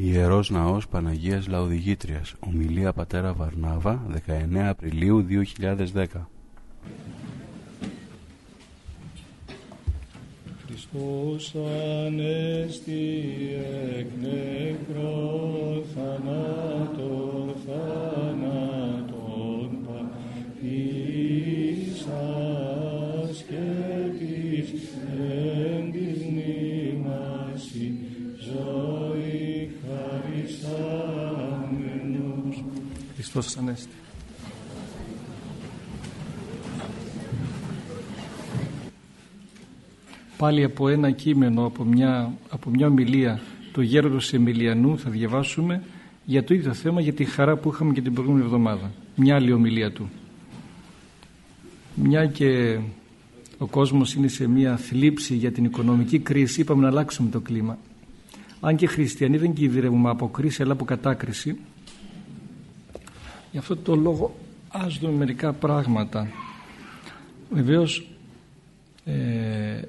Ιερός Ναός Παναγίας Λαοδηγήτριας. Ομιλία Πατέρα Βαρνάβα 19 Απριλίου 2010 Χριστός Ανέστη εκ νεκρό θανάτων θανάτων παπίσας και της εν Χριστός Ανέστη. Πάλι από ένα κείμενο, από μια, από μια ομιλία του Γέροντος Εμιλιανού θα διαβάσουμε για το ίδιο θέμα, για τη χαρά που είχαμε και την προηγούμενη εβδομάδα. Μια άλλη ομιλία του. Μια και ο κόσμος είναι σε μια θλίψη για την οικονομική κρίση, είπαμε να αλλάξουμε το κλίμα. Αν και χριστιανοί δεν κινδυνεύουμε από κρίση, αλλά από κατάκριση. Γι' αυτό το λόγο ας δούμε μερικά πράγματα. Βεβαίως ε,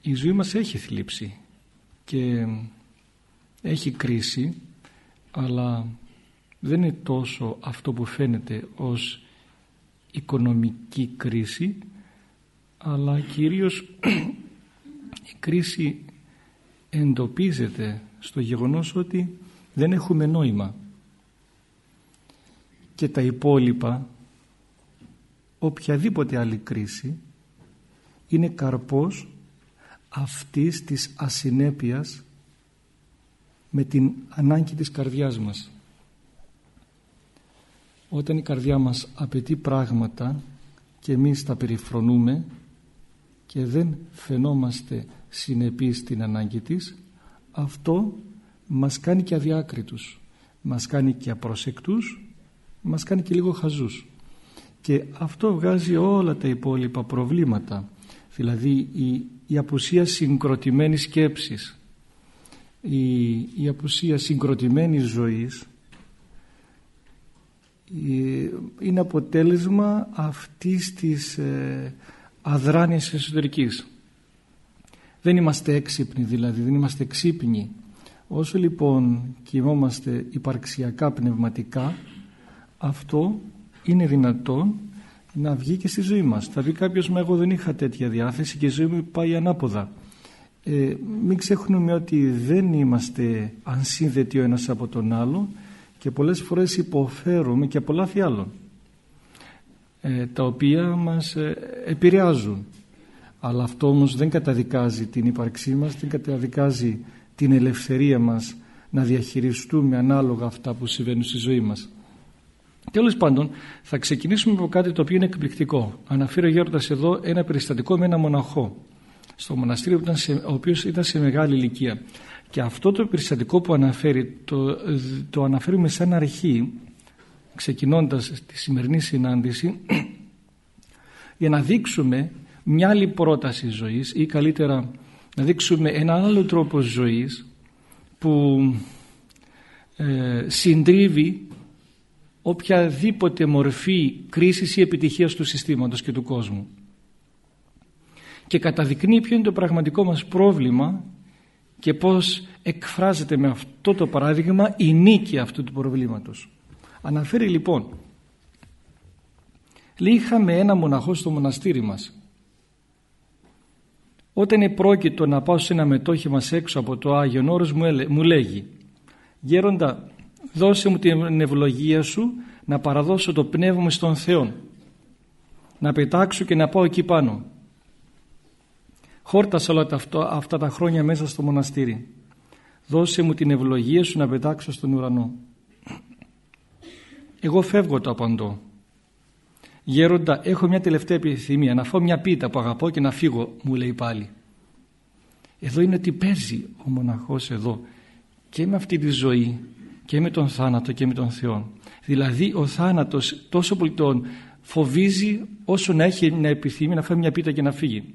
η ζωή μας έχει θλίψη και έχει κρίση αλλά δεν είναι τόσο αυτό που φαίνεται ως οικονομική κρίση αλλά κυρίως η κρίση εντοπίζεται στο γεγονός ότι δεν έχουμε νόημα και τα υπόλοιπα οποιαδήποτε άλλη κρίση είναι καρπός αυτής της ασυνέπειας με την ανάγκη της καρδιάς μας. Όταν η καρδιά μας απαιτεί πράγματα και εμείς τα περιφρονούμε και δεν φαινόμαστε συνεπείς στην ανάγκη της, αυτό μας κάνει και αδιάκριτους, μας κάνει και απροσεκτούς, μας κάνει και λίγο χαζούς. Και αυτό βγάζει όλα τα υπόλοιπα προβλήματα, δηλαδή η η απουσία συγκροτημένης σκέψης η, η απουσία συγκροτημένης ζωής είναι αποτέλεσμα αυτής της ε, αδράνειας εσωτερικής δεν είμαστε έξυπνοι δηλαδή δεν είμαστε εξύπνοι όσο λοιπόν κοιμόμαστε υπαρξιακά πνευματικά αυτό είναι δυνατόν να βγει και στη ζωή μας. Θα πει κάποιος, μα εγώ δεν είχα τέτοια διάθεση και η ζωή μου πάει ανάποδα. Ε, μην ξεχνούμε ότι δεν είμαστε ανσύνδετοι ο ένας από τον άλλο και πολλές φορές υποφέρουμε και από λάθη άλλων ε, τα οποία μας ε, επηρεάζουν. Αλλά αυτό όμως δεν καταδικάζει την ύπαρξή μας, δεν καταδικάζει την ελευθερία μας να διαχειριστούμε ανάλογα αυτά που συμβαίνουν στη ζωή μας. Τέλος πάντων, θα ξεκινήσουμε από κάτι το οποίο είναι εκπληκτικό. Αναφέρει ο Γέροντα εδώ ένα περιστατικό με ένα μοναχό στο μοναστήριο ήταν σε, ο οποίος ήταν σε μεγάλη ηλικία. Και αυτό το περιστατικό που αναφέρει το, το αναφέρουμε σαν αρχή ξεκινώντας τη σημερινή συνάντηση για να δείξουμε μια άλλη πρόταση ζωής ή καλύτερα να δείξουμε ένα άλλο τρόπο ζωής που ε, συντρίβει οποιαδήποτε μορφή κρίσης ή επιτυχίας του συστήματος και του κόσμου. Και καταδεικνύει ποιο είναι το πραγματικό μας πρόβλημα και πώς εκφράζεται με αυτό το παράδειγμα η νίκη αυτού του προβλήματος. Αναφέρει λοιπόν Λέει είχαμε ένα μοναχό στο μοναστήρι μας. Όταν επρόκειτο να πάω σε ένα μετόχι μας έξω από το Άγιον Όρος μου λέγει «Γέροντα δώσε μου την ευλογία σου να παραδώσω το πνεύμα μου στον Θεό να πετάξω και να πάω εκεί πάνω χόρτασα όλα αυτά τα χρόνια μέσα στο μοναστήρι. Δώσε μου την ευλογία σου να πετάξω στον ουρανό εγώ φεύγω το απαντώ γέροντα έχω μια τελευταία επιθυμία να φάω μια πίτα που αγαπώ και να φύγω μου λέει πάλι εδώ είναι ότι παίζει ο μοναχός εδώ και με αυτή τη ζωή και με τον θάνατο και με τον Θεό. Δηλαδή ο θάνατος τόσο πολύ τον φοβίζει όσο να έχει μια επιθυμία να φάει μια πίτα και να φύγει.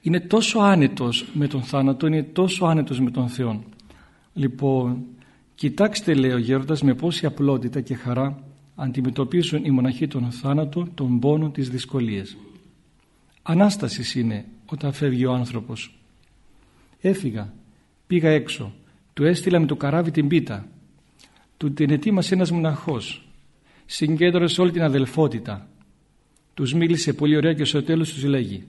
Είναι τόσο άνετος με τον θάνατο, είναι τόσο άνετος με τον Θεό. Λοιπόν, κοιτάξτε λέει ο Γέροντας με πόση απλότητα και χαρά αντιμετωπίζουν οι μοναχοί τον θάνατο, τον πόνο, τις δυσκολίες. Ανάστασης είναι όταν φεύγει ο άνθρωπος. Έφυγα, πήγα έξω, του έστειλα με το καράβι την πίτα, του την ετοίμασε ένας μοναχός, συγκέντρωσε όλη την αδελφότητα, τους μίλησε πολύ ωραία και στο τέλος τους λέγει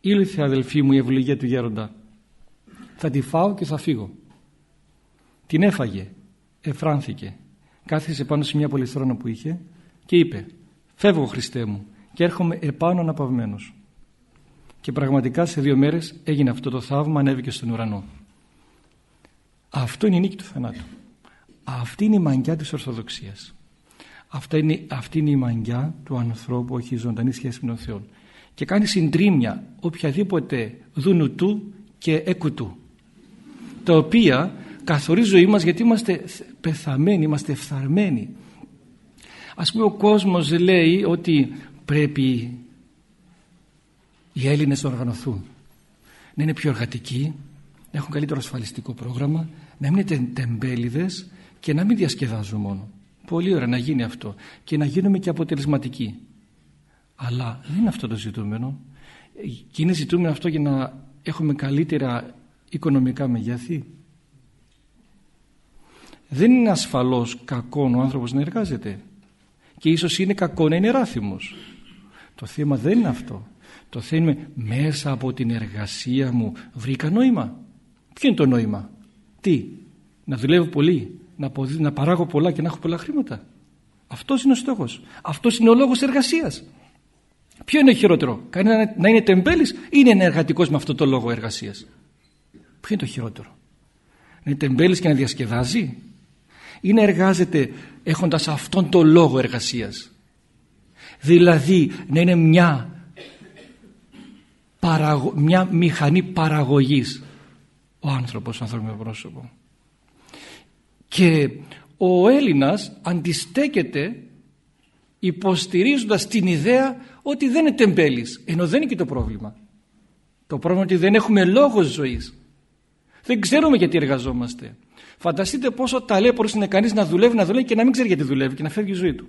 «Ήλθε αδελφή μου η ευλογία του γέροντα, θα τη φάω και θα φύγω». Την έφαγε, εφράνθηκε, κάθισε πάνω σε μια πολυθρόνα που είχε και είπε «Φεύγω Χριστέ μου και έρχομαι επάνω αναπαυμένος». Και πραγματικά σε δύο μέρες έγινε αυτό το θαύμα, ανέβηκε στον ουρανό. Αυτό είναι η νίκη του θανάτου. Αυτή είναι η μαγκιά της Ορθοδοξίας. Αυτή είναι, αυτή είναι η μαγκιά του ανθρώπου που έχει ζωντανή σχέση με τον Θεό. Και κάνει συντρίμια οποιαδήποτε δούνου του και εκουτού. Τα οποία καθορίζει ζωή μας γιατί είμαστε πεθαμένοι, είμαστε ευθαρμένοι. Ας πούμε ο κόσμος λέει ότι πρέπει οι Έλληνες να οργανωθούν. Να είναι πιο εργατικοί, να έχουν καλύτερο ασφαλιστικό πρόγραμμα, να μην είναι τεμπέληδες και να μην διασκεδάζουν μόνο. Πολύ ωραία να γίνει αυτό και να γίνουμε και αποτελεσματικοί. Αλλά δεν είναι αυτό το ζητούμενο. Και είναι ζητούμενο αυτό για να έχουμε καλύτερα οικονομικά μεγέθη. Δεν είναι ασφαλώς κακό ο άνθρωπος να εργάζεται. Και ίσως είναι κακό να είναι ράθιμος. Το θέμα δεν είναι αυτό. Το θέμα είναι μέσα από την εργασία μου βρήκα νόημα. Ποιο είναι το νόημα; Τι; Να δουλεύω πολύ να, να παράγω πολλά και να έχω πολλά χρήματα. Αυτός είναι ο στόχος. Αυτός είναι ο λόγος εργασίας. Ποιο είναι χειρότερο, κανένα να είναι τεμπέλης ή είναι ενεργατικός με αυτό το λόγο εργασίας; Ποιο είναι το χειρότερο, να είναι τεμπέλης και να διασκεδάζει; Ή να εργάζεται έχοντας αυτόν το λόγο εργασίας. Δηλαδή να είναι μια, μια μηχανή παραγωγής ο άνθρωπος, ο ανθρώπινο πρόσωπο. Και ο Έλληνας αντιστέκεται υποστηρίζοντας την ιδέα ότι δεν είναι τεμπέλης, ενώ δεν είναι και το πρόβλημα. Το πρόβλημα είναι ότι δεν έχουμε λόγος ζωής. Δεν ξέρουμε γιατί εργαζόμαστε. Φανταστείτε πόσο ταλέπορος είναι κανείς να δουλεύει, να δουλεύει και να μην ξέρει γιατί δουλεύει και να φεύγει η ζωή του.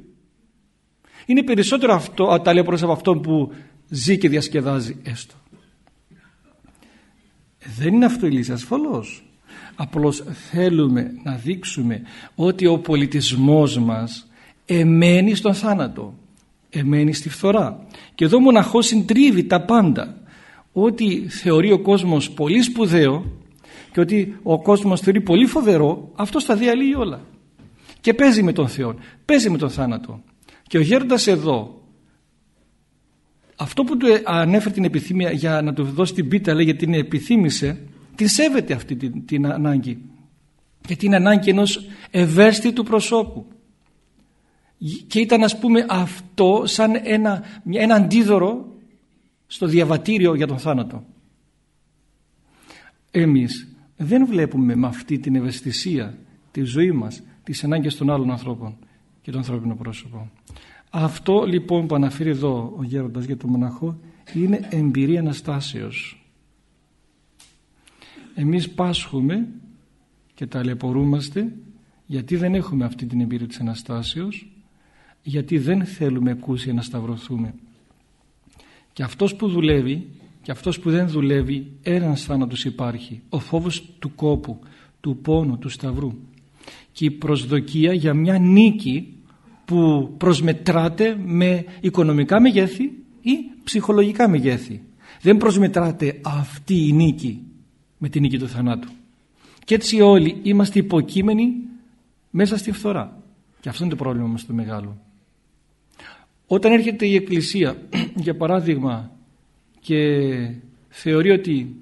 Είναι περισσότερο αυτό, ταλέπορος από αυτόν που ζει και διασκεδάζει έστω. Δεν είναι αυτό η λύση ασφαλώς. Απλώς θέλουμε να δείξουμε ότι ο πολιτισμός μας εμένει στον θάνατο, εμένει στη φθορά. Και εδώ μοναχός συντρίβει τα πάντα. Ότι θεωρεί ο κόσμος πολύ σπουδαίο και ότι ο κόσμος θεωρεί πολύ φοβερό, αυτό τα διαλύει όλα. Και παίζει με τον Θεό, παίζει με τον θάνατο. Και ο γέροντας εδώ, αυτό που του ανέφερε την επιθυμία για να του δώσει την πίτα, λέει γιατί την επιθύμησε, την σέβεται αυτή την, την ανάγκη και την ανάγκη ενός ευαίσθητου προσώπου και ήταν ας πούμε αυτό σαν ένα, ένα αντίδωρο στο διαβατήριο για τον θάνατο εμείς δεν βλέπουμε με αυτή την ευαισθησία τη ζωή μας τις ανάγκες των άλλων ανθρώπων και των ανθρώπινο πρόσωπο. Αυτό λοιπόν που αναφέρει εδώ ο γέροντας για τον μοναχό είναι εμπειρία Αναστάσεως. Εμείς πάσχουμε και ταλαιπωρούμαστε γιατί δεν έχουμε αυτή την εμπειρία της Αναστάσεως γιατί δεν θέλουμε εκούσια να σταυρωθούμε. Και αυτός που δουλεύει και αυτός που δεν δουλεύει ένας θάνατος υπάρχει ο φόβος του κόπου του πόνου, του σταυρού και η προσδοκία για μια νίκη που προσμετράται με οικονομικά μεγέθη ή ψυχολογικά μεγέθη δεν προσμετράται αυτή η νίκη με την νίκη του θανάτου. Και έτσι όλοι είμαστε υποκείμενοι μέσα στη φθορά. Και αυτό είναι το πρόβλημα μας το μεγάλο. Όταν έρχεται η Εκκλησία, για παράδειγμα, και θεωρεί ότι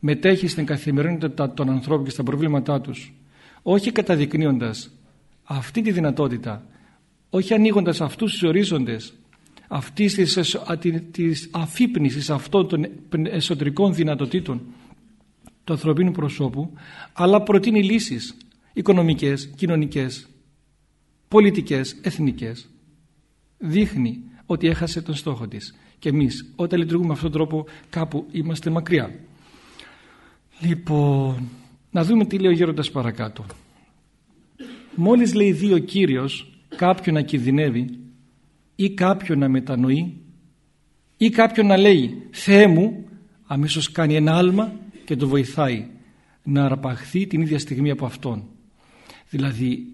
μετέχει στην καθημερινότητα των ανθρώπων και στα προβλήματά τους, όχι καταδεικνύοντας αυτή τη δυνατότητα, όχι ανοίγοντας αυτούς τους ορίζοντες, αυτής της, της αφύπνισης αυτών των εσωτερικών δυνατοτήτων, του ανθρωπίνου προσώπου αλλά προτείνει λύσεις οικονομικές, κοινωνικές, πολιτικές, εθνικές. Δείχνει ότι έχασε τον στόχο της. Και εμείς όταν λειτουργούμε με αυτόν τον τρόπο κάπου είμαστε μακριά. Λοιπόν, να δούμε τι λέει ο Γέροντας παρακάτω. Μόλις λέει δύο Κύριος κάποιον να κινδυνεύει ή κάποιον να μετανοεί ή κάποιον να λέει «Θεέ μου, αμέσως κάνει ένα άλμα και το βοηθάει να αρπαχθεί την ίδια στιγμή από αυτόν. Δηλαδή,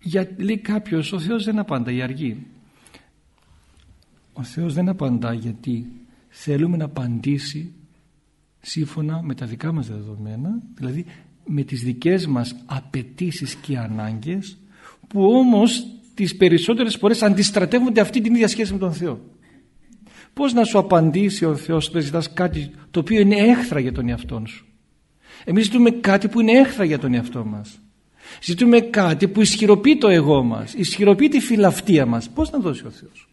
για, λέει κάποιος, ο Θεός δεν απαντά η αργή. Ο Θεός δεν απαντά γιατί θέλουμε να απαντήσει σύμφωνα με τα δικά μας δεδομένα, δηλαδή με τις δικές μας απαιτήσεις και ανάγκες που όμως τις περισσότερες φορές αντιστρατεύονται αυτή την ίδια σχέση με τον Θεό. Πώς να σου απαντήσει ο Θεός όταν ζητάς κάτι το οποίο είναι έχθρα για τον εαυτό σου. Εμείς ζητούμε κάτι που είναι έχθρα για τον εαυτό μας. Ζητούμε κάτι που ισχυροποιεί το εγώ μας, ισχυροποιεί τη φιλαυτία μας. Πώς να δώσει ο Θεός.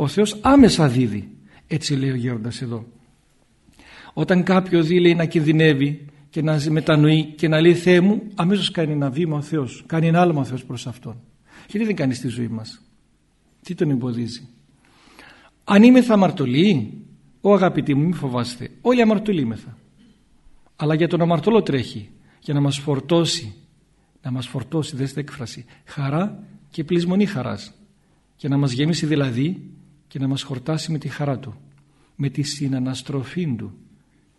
Ο Θεός άμεσα δίδει. Έτσι λέει ο Γέροντας εδώ. Όταν κάποιο δει λέει να κινδυνεύει και να μετανοεί και να λέει Θεέ μου αμέσως κάνει ένα βήμα ο Θεός, κάνει ένα άλμα ο Θεός προς Αυτόν. Γιατί δεν κάνει στη ζωή μας; Τι τον εμποδίζει; Αν είμαι θα αμαρτωλή, ο αγαπητοί μου μη φοβάστε, όλοι αμαρτωλήμεθα. Αλλά για τον αμαρτωλό τρέχει, για να μας φορτώσει, να μας φορτώσει, δέστε έκφραση, χαρά και πλεισμονή χαράς. Και να μας γεμίσει δηλαδή και να μας χορτάσει με τη χαρά Του, με τη συναναστροφή Του.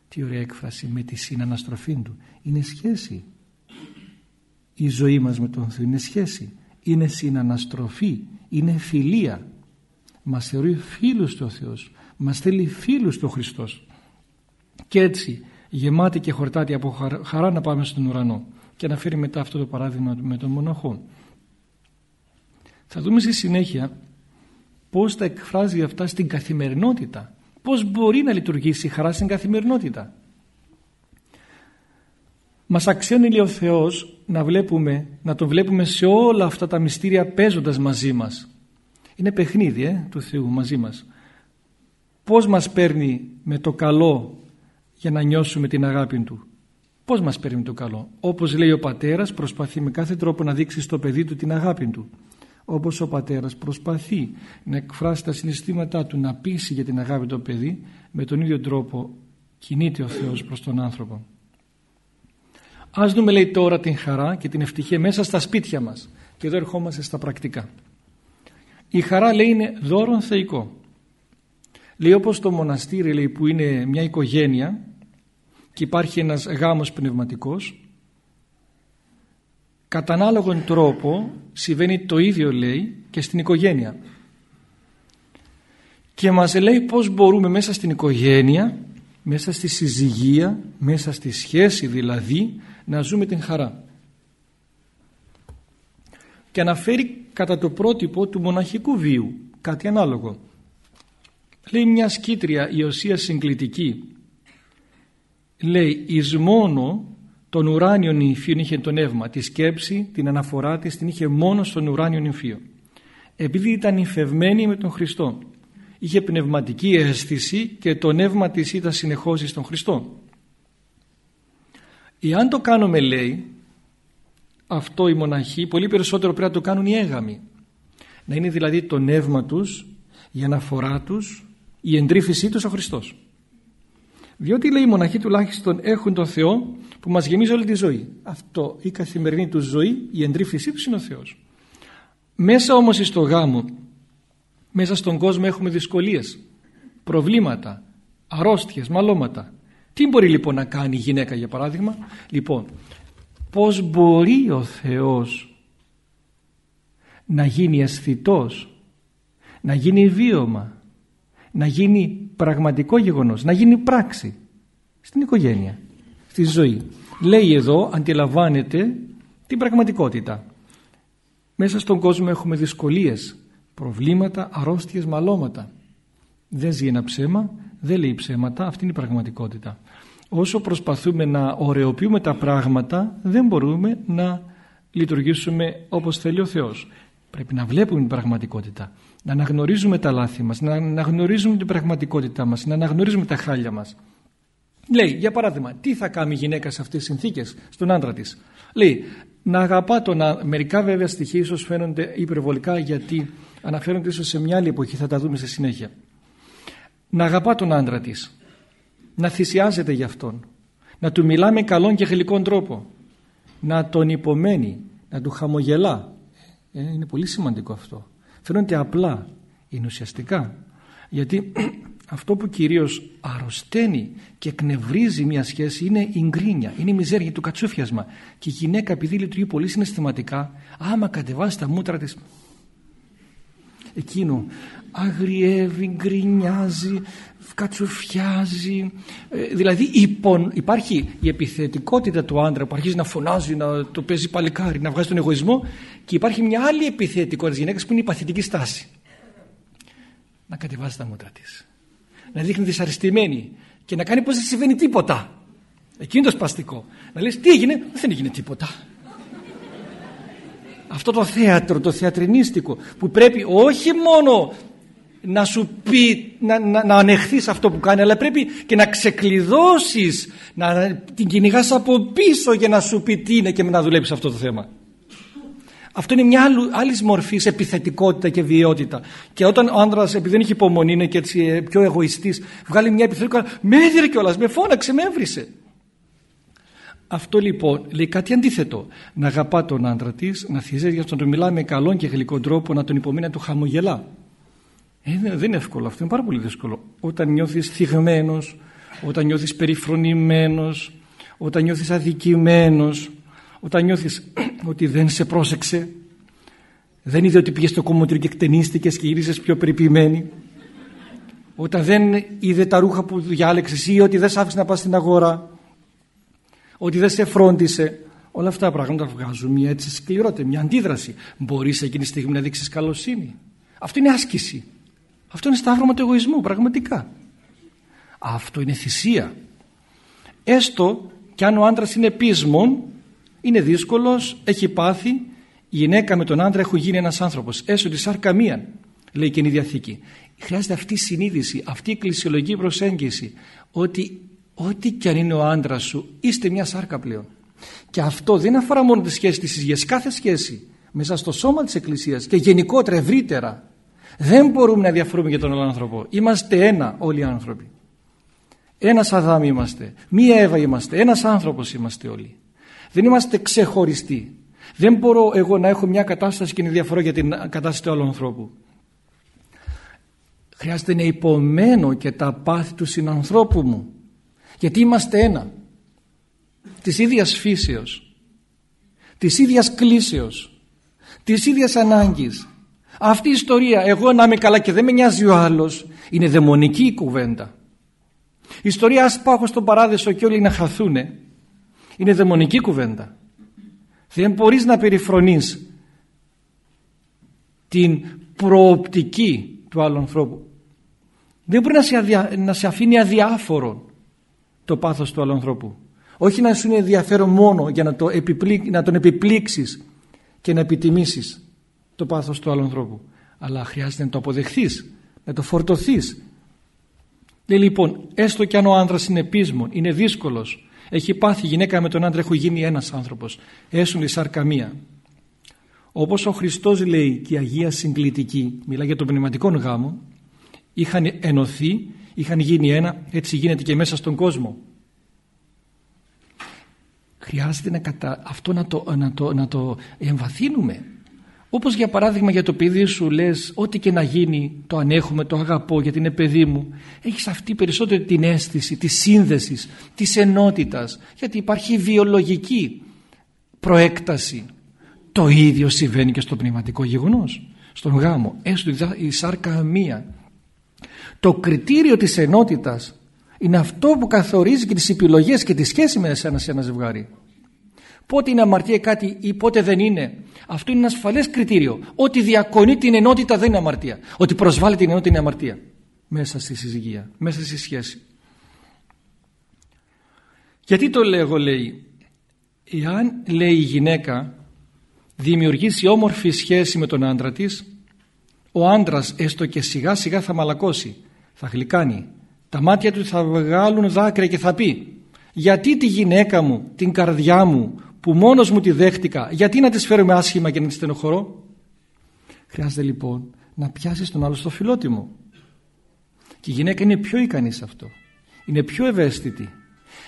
Τι ωραία έκφραση, με τη συναναστροφή Του. Είναι σχέση. Η ζωή μας με τον Θεό είναι σχέση. Είναι συναναστροφή, είναι φιλία. Μας θεωρεί φίλους του ο Θεός. Μας θέλει φίλους του ο Χριστός. Και έτσι γεμάτη και χορτάτη από χαρά να πάμε στον ουρανό. Και να φέρει μετά αυτό το παράδειγμα με τον μοναχό. Θα δούμε στη συνέχεια πώς τα εκφράζει αυτά στην καθημερινότητα. Πώς μπορεί να λειτουργήσει η χαρά στην καθημερινότητα. Μας αξιώνει λέει ο Θεός να, βλέπουμε, να τον βλέπουμε σε όλα αυτά τα μυστήρια παίζοντας μαζί μας. Είναι παιχνίδι ε, του Θεού μαζί μας. Πώς μας παίρνει με το καλό για να νιώσουμε την αγάπη Του. Πώς μας παίρνει το καλό. Όπως λέει ο πατέρας προσπαθεί με κάθε τρόπο να δείξει στο παιδί του την αγάπη Του όπως ο πατέρας προσπαθεί να εκφράσει τα συναισθήματά του να πείσει για την αγάπη του παιδί με τον ίδιο τρόπο κινείται ο Θεός προς τον άνθρωπο. Ας δούμε λέει τώρα την χαρά και την ευτυχία μέσα στα σπίτια μας. Και εδώ ερχόμαστε στα πρακτικά. Η χαρά λέει είναι δώρο θεϊκό. Λέει όπως το μοναστήρι λέει που είναι μια οικογένεια και υπάρχει ένας γάμος πνευματικός κατά ανάλογον τρόπο συμβαίνει το ίδιο λέει και στην οικογένεια. Και μας λέει πως μπορούμε μέσα στην οικογένεια μέσα στη συζυγία μέσα στη σχέση δηλαδή να ζούμε την χαρά. Και αναφέρει κατά το πρότυπο του μοναχικού βίου κάτι ανάλογο. Λέει μια σκήτρια η οσία συγκλητική λέει εις μόνο τον ουράνιο νυμφίο είχε το νεύμα, τη σκέψη, την αναφορά της την είχε μόνος στον ουράνιο νυμφίο. Επειδή ήταν υφευμένη με τον Χριστό, είχε πνευματική αίσθηση και το νεύμα της ήταν συνεχώς στον Χριστό. Εάν το κάνουμε λέει, αυτό οι μοναχοί, πολύ περισσότερο πρέπει να το κάνουν οι έγαμοι. Να είναι δηλαδή το νεύμα τους, η αναφορά τους, η εντρίφησή τους ο Χριστός. Διότι λέει οι μοναχοί τουλάχιστον έχουν τον Θεό που μας γεμίζει όλη τη ζωή. Αυτό η καθημερινή του ζωή, η εντρίφησή του είναι ο Θεός. Μέσα όμως στο γάμο, μέσα στον κόσμο έχουμε δυσκολίες, προβλήματα, αρρώστιες, μαλώματα. Τι μπορεί λοιπόν να κάνει η γυναίκα για παράδειγμα; Λοιπόν, πώς μπορεί ο Θεός να γίνει αισθητός, να γίνει βίωμα, να γίνει πραγματικό γεγονός, να γίνει πράξη στην οικογένεια στη ζωή. Λέει εδώ, αντιλαμβάνεται την πραγματικότητα. Μέσα στον κόσμο έχουμε δυσκολίες, προβλήματα, αρρώστιες, μαλώματα. Δεν ζει ένα ψέμα, δεν λέει ψέματα, αυτή είναι η πραγματικότητα. Όσο προσπαθούμε να ωρεοποιούμε τα πράγματα, δεν μπορούμε να λειτουργήσουμε όπως θέλει ο Θεός. Πρέπει να βλέπουμε την πραγματικότητα, να αναγνωρίζουμε τα λάθη μας, να αναγνωρίζουμε την πραγματικότητά μας, να αναγνωρίζουμε τα χάλια μας. Λέει, για παράδειγμα, τι θα κάνει η γυναίκα σε αυτές τις συνθήκες στον άντρα της; Λέει, να αγαπά τον Μερικά βέβαια στοιχεία ίσως φαίνονται υπερβολικά γιατί αναφέρονται ίσως σε μια άλλη εποχή, θα τα δούμε στη συνέχεια. Να αγαπά τον άντρα της, να θυσιάζεται για αυτόν, να του μιλά με καλόν και γλυκόν τρόπο, να τον υπομένει, να του χαμογελά. Ε, είναι πολύ σημαντικό αυτό. Φαίνονται απλά, είναι ουσιαστικά. Γιατί αυτό που κυρίως αρρωσταίνει και εκνευρίζει μια σχέση είναι η γκρίνια, είναι η μιζέρια, το κατσούφιασμα. Και η γυναίκα επειδή λειτουργεί πολύ συναισθηματικά, άμα κατεβάσει τα μούτρα της, εκείνο αγριεύει, γκρινιάζει, κατσουφιάζει. Ε, δηλαδή υπάρχει η επιθετικότητα του άντρα που αρχίζει να φωνάζει, να το παίζει παλικάρι, να βγάζει τον εγωισμό και υπάρχει μια άλλη επιθετικότητα της γυναίκας που είναι η παθητική στάση. Να κατεβάζει τα μούτρα της να δείχνει δυσαρεστημένη και να κάνει πως δεν συμβαίνει τίποτα. Εκείνο το σπαστικό. Να λες τι έγινε, δεν έγινε τίποτα. Αυτό το θέατρο, το θεατρινίστικο που πρέπει όχι μόνο να σου πει, να, να, να ανεχθείς αυτό που κάνει αλλά πρέπει και να ξεκλειδώσεις, να την κυνηγάς από πίσω για να σου πει τι είναι και να δουλέψεις αυτό το θέμα. Αυτό είναι μια άλλης μορφής επιθετικότητα και βιαιότητα. Και όταν ο άντρα, επειδή δεν έχει υπομονή, είναι και έτσι ε, πιο εγωιστής, βγάλει μια επιθετικότητα, με έδιρε κιόλας, με φώναξε, με έβρισε. Αυτό λοιπόν λέει κάτι αντίθετο. Να αγαπά τον άντρα της, να θυσιάζει για να τον μιλά με καλόν και γλυκό τρόπο, να τον υπομείνει, να του χαμογελά. Ε, δεν είναι εύκολο αυτό, είναι πάρα πολύ δύσκολο. Όταν νιώθεις θυγμένος, όταν νιώθεις περιφρονημένος, όταν νιώθεις αδικημένος, όταν νιώθεις ότι δεν σε πρόσεξε. Δεν είδε ότι πήγες στο κομμωτήριο και εκτενίστηκες και γύρισες πιο περιποιημένη. Όταν δεν είδε τα ρούχα που διάλεξες ή ότι δεν σ' άφησε να πας στην αγορά ότι δεν σε φρόντισε όλα αυτά τα πράγματα βγάζουν μια έτσι σκληρότητα, μια αντίδραση. Μπορείς εκείνη τη στιγμή να δείξεις καλοσύνη. Αυτό είναι άσκηση. Αυτό είναι σταύρωμα του εγωισμού πραγματικά. Αυτό είναι θυσία. Έστω κι αν ο άντρας είναι πείσμον είναι δύσκολος, έχει πάθει, η γυναίκα με τον άντρα έχουν γίνει ένας άνθρωπος, έστω τη σάρκα μία, λέει η Καινή Διαθήκη. Χρειάζεται αυτή η συνείδηση, αυτή η εκκλησιολογική προσέγγιση, ότι ό,τι κι αν είναι ο άντρας σου, είστε μια σάρκα πλέον. Και αυτό δεν αφορά μόνο τη σχέση της υγείας, κάθε σχέση μέσα στο σώμα της Εκκλησίας και γενικότερα ευρύτερα. Δεν μπορούμε να διαφορούμε για τον άλλο άνθρωπο. Είμαστε ένα όλοι οι άνθρωποι. Ένας Αδάμ είμαστε, μία Εύα είμαστε, ένας άνθρωπος είμαστε όλοι. Δεν είμαστε ξεχωριστοί. Δεν μπορώ εγώ να έχω μια κατάσταση και να διαφορώ για την κατάσταση του άλλου ανθρώπου. Χρειάζεται να υπομένω και τα πάθη του συνανθρώπου μου. Γιατί είμαστε ένα. Της ίδιας φύσεως. Της ίδιας κλίσεως. Της ίδιας ανάγκης. Αυτή η ιστορία, εγώ να είμαι καλά και δεν με νοιάζει ο άλλος, είναι δαιμονική η κουβέντα. Η ιστορία ας πάω στον παράδεισο και όλοι να χαθούνε είναι δαιμονική κουβέντα. Δεν μπορείς να περιφρονείς την προοπτική του άλλου ανθρώπου. Δεν μπορεί να σε, να σε αφήνει αδιάφορο το πάθος του άλλου ανθρώπου. Όχι να σου είναι ενδιαφέρον μόνο για να, το να τον επιπλήξεις και να επιτιμήσεις το πάθος του άλλου ανθρώπου. Αλλά χρειάζεται να το αποδεχθείς, να το φορτωθείς. Λέει λοιπόν, έστω κι αν ο άνδρας είναι πείσμον, είναι δύσκολος, έχει πάθει η γυναίκα με τον άντρα, έχουν γίνει ένας άνθρωπος. Έσουν η σάρκα μία. Όπως ο Χριστός λέει και η Αγία Συγκλητική, μιλά για τον πνευματικό γάμο, είχαν ενωθεί, είχαν γίνει ένα, έτσι γίνεται και μέσα στον κόσμο. Χρειάζεται να κατα... αυτό να το, να, το, να το εμβαθύνουμε. Όπως για παράδειγμα για το παιδί σου λες ό,τι και να γίνει το ανέχομαι, το αγαπώ γιατί είναι παιδί μου. Έχεις αυτή περισσότερη την αίσθηση της σύνδεσης, της ενότητας γιατί υπάρχει βιολογική προέκταση. Το ίδιο συμβαίνει και στο πνευματικό γεγονός, στον γάμο, έστω η σάρκα μία. Το κριτήριο της ενότητας είναι αυτό που καθορίζει και τις επιλογές και τη σχέση με εσένα σε ένα ζευγάρι. Πότε είναι αμαρτία κάτι ή πότε δεν είναι. Αυτό είναι ένα ασφαλές κριτήριο. Ότι διακονεί την ενότητα δεν είναι αμαρτία. Ότι προσβάλλει την ενότητα είναι αμαρτία. Μέσα στη συζυγία, μέσα στη σχέση. Γιατί το λέγω λέει. Εάν λέει η γυναίκα δημιουργήσει όμορφη σχέση με τον άντρα της ο άντρας έστω και σιγά σιγά θα μαλακώσει θα γλυκάνει τα μάτια του θα βγάλουν δάκρυα και θα πει γιατί τη γυναίκα μου, την καρδιά μου που μόνος μου τη δέχτηκα γιατί να της φέρουμε άσχημα και να τη στενοχωρώ; Χρειάζεται λοιπόν να πιάσεις τον άλλο στο φιλότιμο και η γυναίκα είναι πιο ικανή σε αυτό. Είναι πιο ευαίσθητη.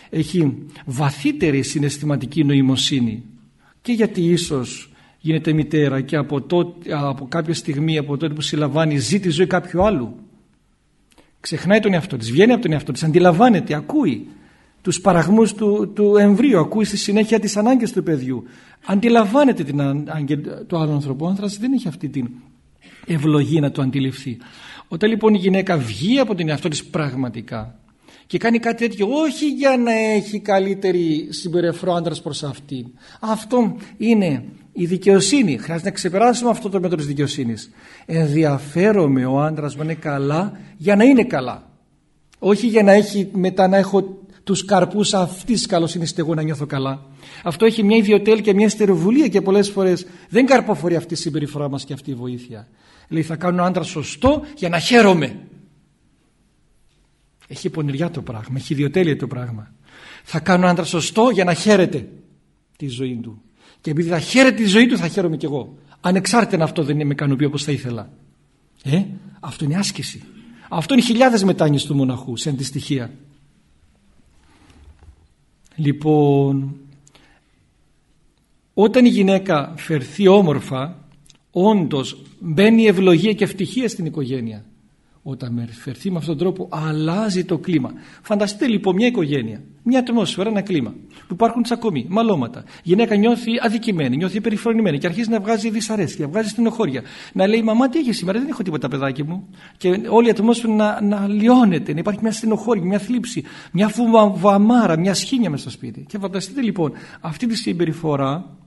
Έχει βαθύτερη συναισθηματική νοημοσύνη. Και γιατί ίσως γίνεται μητέρα και από, τότε, από κάποια στιγμή από τότε που συλλαμβάνει ζει τη ζωή κάποιου άλλου. Ξεχνάει τον εαυτό της, βγαίνει από τον εαυτό της, αντιλαμβάνεται, ακούει τους παραγμούς του, του εμβρίου, ακούει στη συνέχεια τις ανάγκες του παιδιού. Αντιλαμβάνεται την ανάγκη του άλλου ανθρώπου. Ο άνθρας δεν έχει αυτή την ευλογία να το αντιληφθεί. Όταν λοιπόν η γυναίκα βγει από την εαυτό της πραγματικά και κάνει κάτι τέτοιο όχι για να έχει καλύτερη συμπεριφορά άντρας προς αυτή. Αυτό είναι η δικαιοσύνη. Χρειάζεται να ξεπεράσουμε αυτό το μέτρο της δικαιοσύνης. Ενδιαφέρομαι ο άντρας μου είναι καλά για να είναι καλά. Όχι για να έχει μετά να έχω τους καρπούς αυτής της καλοσύνης εγώ να νιώθω καλά. Αυτό έχει μια ιδιωτέλεια και μια στεροβουλία και πολλές φορές δεν καρποφορεί αυτή η συμπεριφορά μας και αυτή η βοήθεια. Λέει θα κάνω άντρα σωστό για να χαίρομαι. Έχει πονηριά το πράγμα, έχει ιδιωτέλεια το πράγμα. Θα κάνω άντρα σωστό για να χαίρεται τη ζωή του. Και επειδή θα χαίρεται τη ζωή του θα χαίρομαι κι εγώ. Ανεξάρτητα αν αυτό δεν με ικανοποιεί όπως θα ήθελα. Ε, αυτό είναι άσκηση. Αυτό είναι χιλιάδες μετάνοιες του μοναχού σε αντιστοιχεία. Λοιπόν, όταν η γυναίκα φερθεί όμορφα, όντως μπαίνει ευλογία και ευτυχία στην οικογένεια. Όταν φερθεί με αυτόν τον τρόπο αλλάζει το κλίμα. Φανταστείτε λοιπόν μια οικογένεια, μια ατμόσφαιρα, ένα κλίμα που υπάρχουν τσακωμοί, μαλώματα. Η γυναίκα νιώθει αδικημένη, νιώθει περιφρονημένη και αρχίζει να βγάζει δυσαρέσκεια, βγάζει στενοχώρια. Να λέει Μαμά, τι έχεις σήμερα, δεν έχω τίποτα παιδάκι μου. Και όλη η ατμόσφαιρα να, να λιώνεται, να υπάρχει μια στενοχώρια, μια θλίψη, μια βαμάρα, μια σχήνια μέσα στο σπίτι. Και φανταστείτε λοιπόν αυτή τη συμπεριφορά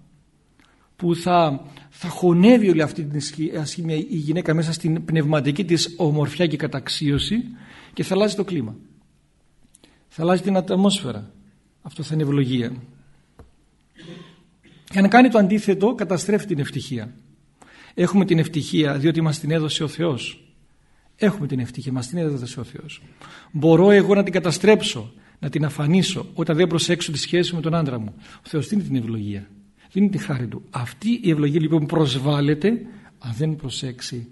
που θα, θα χωνεύει όλη αυτή την ασχήμια η γυναίκα μέσα στην πνευματική της ομορφιά και καταξίωση και θα αλλάζει το κλίμα. Θα αλλάζει την ατμόσφαιρα. Αυτό θα είναι ευλογία. Για να κάνει το αντίθετο καταστρέφει την ευτυχία. Έχουμε την ευτυχία διότι μας την έδωσε ο Θεός. Έχουμε την ευτυχία, μας την έδωσε ο Θεός. Μπορώ εγώ να την καταστρέψω, να την αφανίσω όταν δεν προσέξω τη σχέση με τον άντρα μου. Ο Θεός δίνει την ευλογία είναι τη χάρη του. Αυτή η ευλογία λοιπόν προσβάλλεται αν δεν προσέξει,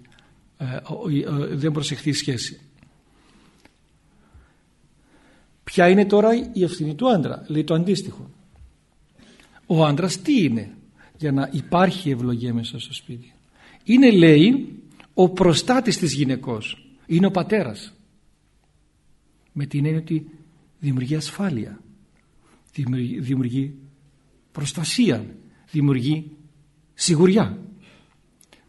ε, ε, δεν προσεχθεί η σχέση. Ποια είναι τώρα η ευθύνη του άντρα, λέει το αντίστοιχο. Ο άντρας τι είναι για να υπάρχει ευλογία μέσα στο σπίτι; Είναι λέει ο προστάτης της γυναικός. Είναι ο πατέρας. Με την έννοια ότι δημιουργεί ασφάλεια. Δημιουργεί προστασία δημιουργεί σιγουριά.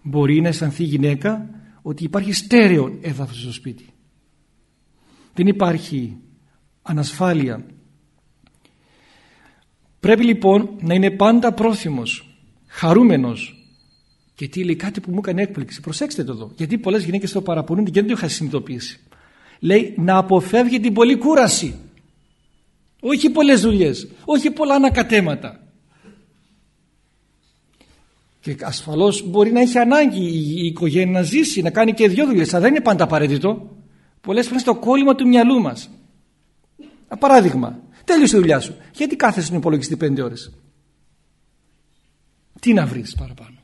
Μπορεί να αισθανθεί η γυναίκα ότι υπάρχει στέρεο έδαφος στο σπίτι. Δεν υπάρχει ανασφάλεια. Πρέπει λοιπόν να είναι πάντα πρόθυμος, χαρούμενος και τι λέει κάτι που μου έκανε έκπληξη. Προσέξτε το εδώ. Γιατί πολλές γυναίκες το παραπονούν και δεν το είχα συνειδητοποιήσει. Λέει να αποφεύγει την πολλή κούραση. Όχι πολλές δουλειές. Όχι πολλά ανακατέματα. Και ασφαλώς μπορεί να έχει ανάγκη η οικογένεια να ζήσει, να κάνει και δύο δουλειές. Αλλά δεν είναι πάντα απαραίτητο. Πολλές φορές το κόλλημα του μυαλού μας. Παράδειγμα, τέλειωσε η δουλειά σου. Γιατί κάθεσαι στον υπολογιστή πέντε ώρες; Τι να βρεις παραπάνω;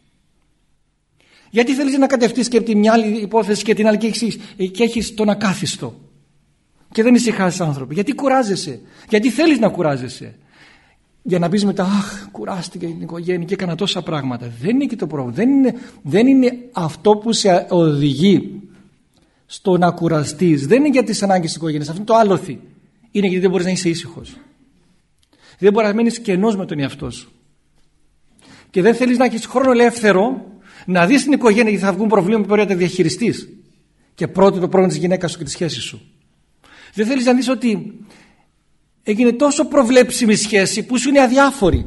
Γιατί θέλεις να κατευθύνεις και την μια άλλη υπόθεση και την άλλη και έχει έχεις τον ακάθιστο. Και δεν είσαι χάσει άνθρωπο. Γιατί κουράζεσαι; Γιατί θέλεις να κουράζεσαι; Για να πεις μετά αχ κουράστηκε την οικογένεια και έκανα τόσα πράγματα δεν είναι και το πρόβλημα. Δεν είναι, δεν είναι αυτό που σε οδηγεί στο να κουραστείς. Δεν είναι για τις ανάγκες της οικογένειας. Αυτό είναι το άλοθη είναι γιατί δεν μπορείς να είσαι ήσυχος. δεν μπορείς να μένεις κενός με τον εαυτό σου. Και δεν θέλεις να έχεις χρόνο ελεύθερο να δεις την οικογένεια γιατί θα βγουν προβλήματα που μπορεί να τα διαχειριστείς. Και πρώτο το πρόβλημα της γυναίκας σου και της σχέσης σου. Δεν θέλεις να δεις ότι έγινε τόσο προβλέψιμη σχέση που σου είναι αδιάφορη.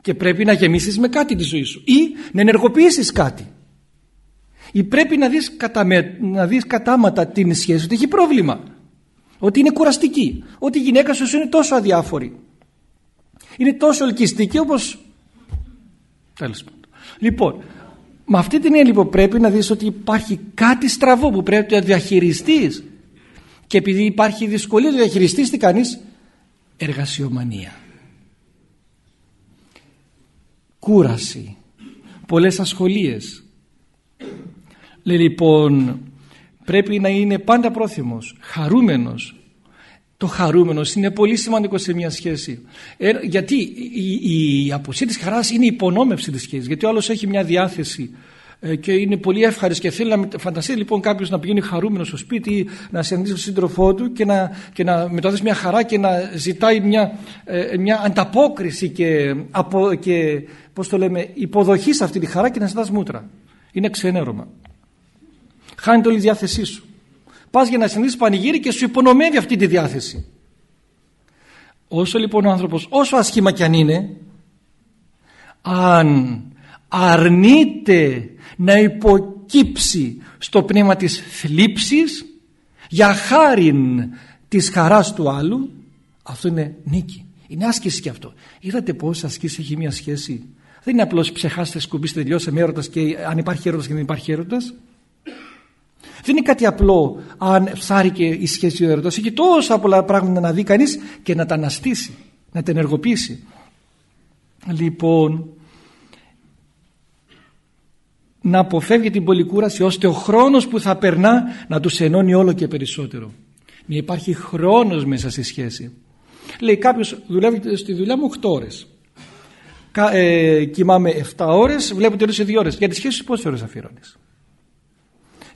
Και πρέπει να γεμίσεις με κάτι τη ζωή σου ή να ενεργοποιήσεις κάτι. Ή πρέπει να δεις, καταμε, να δεις κατάματα την σχέση ότι έχει πρόβλημα. Ότι είναι κουραστική. Ότι η γυναίκα σου είναι τόσο αδιάφορη. Είναι τόσο ελκυστική όπως τέλος πάντων. Λοιπόν με αυτή την έννοια λοιπόν πρέπει να δεις ότι υπάρχει κάτι στραβό που πρέπει να διαχειριστείς και επειδή υπάρχει δυσκολία να διαχειριστείς τι κάνεις εργασιομανία. Κούραση. Πολλές ασχολίες. Λέει λοιπόν πρέπει να είναι πάντα πρόθυμος χαρούμενος. Το χαρούμενος είναι πολύ σημαντικό σε μια σχέση. Ε, γιατί η, η αποσία της χαράς είναι η υπονόμευση της σχέσης. Γιατί ο άλλος έχει μια διάθεση ε, και είναι πολύ εύχαρης και θέλει να φανταστεί λοιπόν κάποιος να πηγαίνει χαρούμενος στο σπίτι, να συναντήσει τον σύντροφό του και να, και να μεταδώσει μια χαρά και να ζητάει μια, ε, μια ανταπόκριση και, απο, και πώς το λέμε, υποδοχή σε αυτή τη χαρά και να ζητάς μούτρα. Είναι ξενέρωμα. Χάνει όλη η διάθεσή σου. Πας για να συναντήσεις πανηγύρι και σου υπονομεύει αυτή τη διάθεση. Όσο λοιπόν ο άνθρωπος, όσο ασχήμα κι αν είναι, αν αρνείται να υποκύψει στο πνεύμα της θλίψης για χάριν της χαράς του άλλου αυτό είναι νίκη. Είναι άσκηση και αυτό. Είδατε πως ασκήσει έχει μια σχέση. Δεν είναι απλώς ψεχάστε σκουμπίστε τελειώσαμε έρωτας και αν υπάρχει έρωτας και δεν υπάρχει έρωτας δεν είναι κάτι απλό αν φθάρηκε η σχέση του έρωτας. Έχει τόσα πολλά πράγματα να δει κανείς και να τα αναστήσει να τα ενεργοποιήσει. Λοιπόν να αποφεύγει την πολυκούραση ώστε ο χρόνος που θα περνά να τους ενώνει όλο και περισσότερο. Να υπάρχει χρόνος μέσα στη σχέση. Λέει κάποιος δουλεύει στη δουλειά μου 8 ώρες. Ε, κοιμάμαι 7 ώρες, βλέπω τέλος σε 2 ώρες. Για τη σχέση σου πόσες ώρες αφιερώνεις;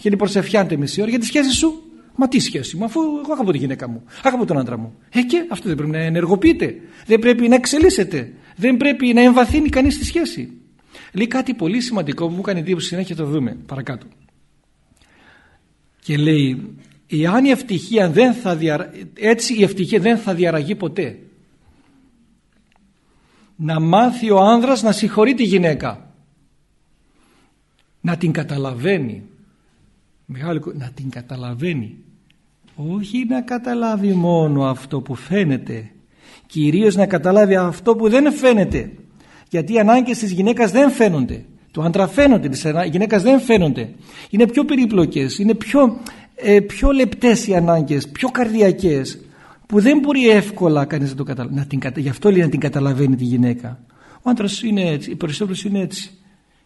Για την προσευχιά μισή ώρα, για τη σχέση σου; Μα τι σχέση μου, αφού εγώ αγαπώ τη γυναίκα μου, αγαπώ τον άντρα μου. Ε, και αυτό δεν πρέπει να ενεργοποιείται, δεν πρέπει να εξελίσσεται, δεν πρέπει να εμβαθύνει κανείς τη σχέση. Λέει κάτι πολύ σημαντικό που μου έκανε εντύπωση συνέχεια το δούμε παρακάτω. Και λέει, εάν η ευτυχία δεν θα διαρα... έτσι η ευτυχία δεν θα διαραγεί ποτέ. Να μάθει ο άνδρας να συγχωρεί τη γυναίκα. Να την καταλαβαίνει. Μεγάλη... Να την καταλαβαίνει. Όχι να καταλάβει μόνο αυτό που φαίνεται. Κυρίως να καταλάβει αυτό που δεν φαίνεται γιατί οι ανάγκες της γυναίκας δεν φαίνονται. Του άντρα φαίνονται, της γυναίκας δεν φαίνονται. Είναι πιο περίπλοκες είναι πιο, ε, πιο λεπτές οι ανάγκες πιο καρδιακές που δεν μπορεί εύκολα κανείς να το καταλάβει γι' αυτό λέει να την καταλαβαίνει τη γυναίκα. Ο άντρας είναι έτσι, η περισσότερος είναι έτσι.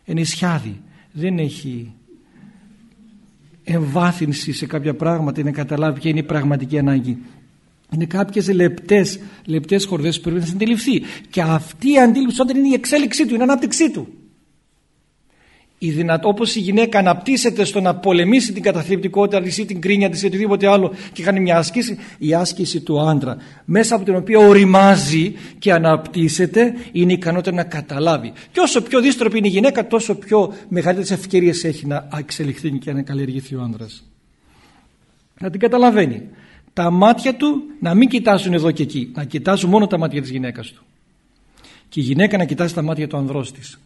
Είναι ισιάδη δεν έχει εμβάθυνση σε κάποια πράγματα να καταλάβει ποια είναι η πραγματική ανάγκη είναι κάποιες λεπτές, λεπτές χορδές που πρέπει να συντεληφθεί. Και αυτή η αντίληψη όταν είναι η εξέλιξή του, είναι η ανάπτυξή του. Η δυνατό, όπως η γυναίκα αναπτύσσεται στο να πολεμήσει την καταθλιπτικότητα της ή την κρίνια της ή οτιδήποτε άλλο και κάνει μια άσκηση, η άσκηση του άντρα μέσα από την οποία οριμάζει και αναπτύσσεται είναι ικανότητα να καταλάβει. Και όσο πιο δίστροπη είναι η γυναίκα τόσο πιο μεγαλύτερες ευκαιρίες έχει να εξελιχθεί και να καλλιεργηθεί ο άντρας. Να την καταλαβαίνει τα μάτια του να μην κοιτάζουν εδώ και εκεί, να κοιτάζουν μόνο τα μάτια της γυναίκας του. Και η γυναίκα να κοιτάζει τα μάτια του ανδρός της.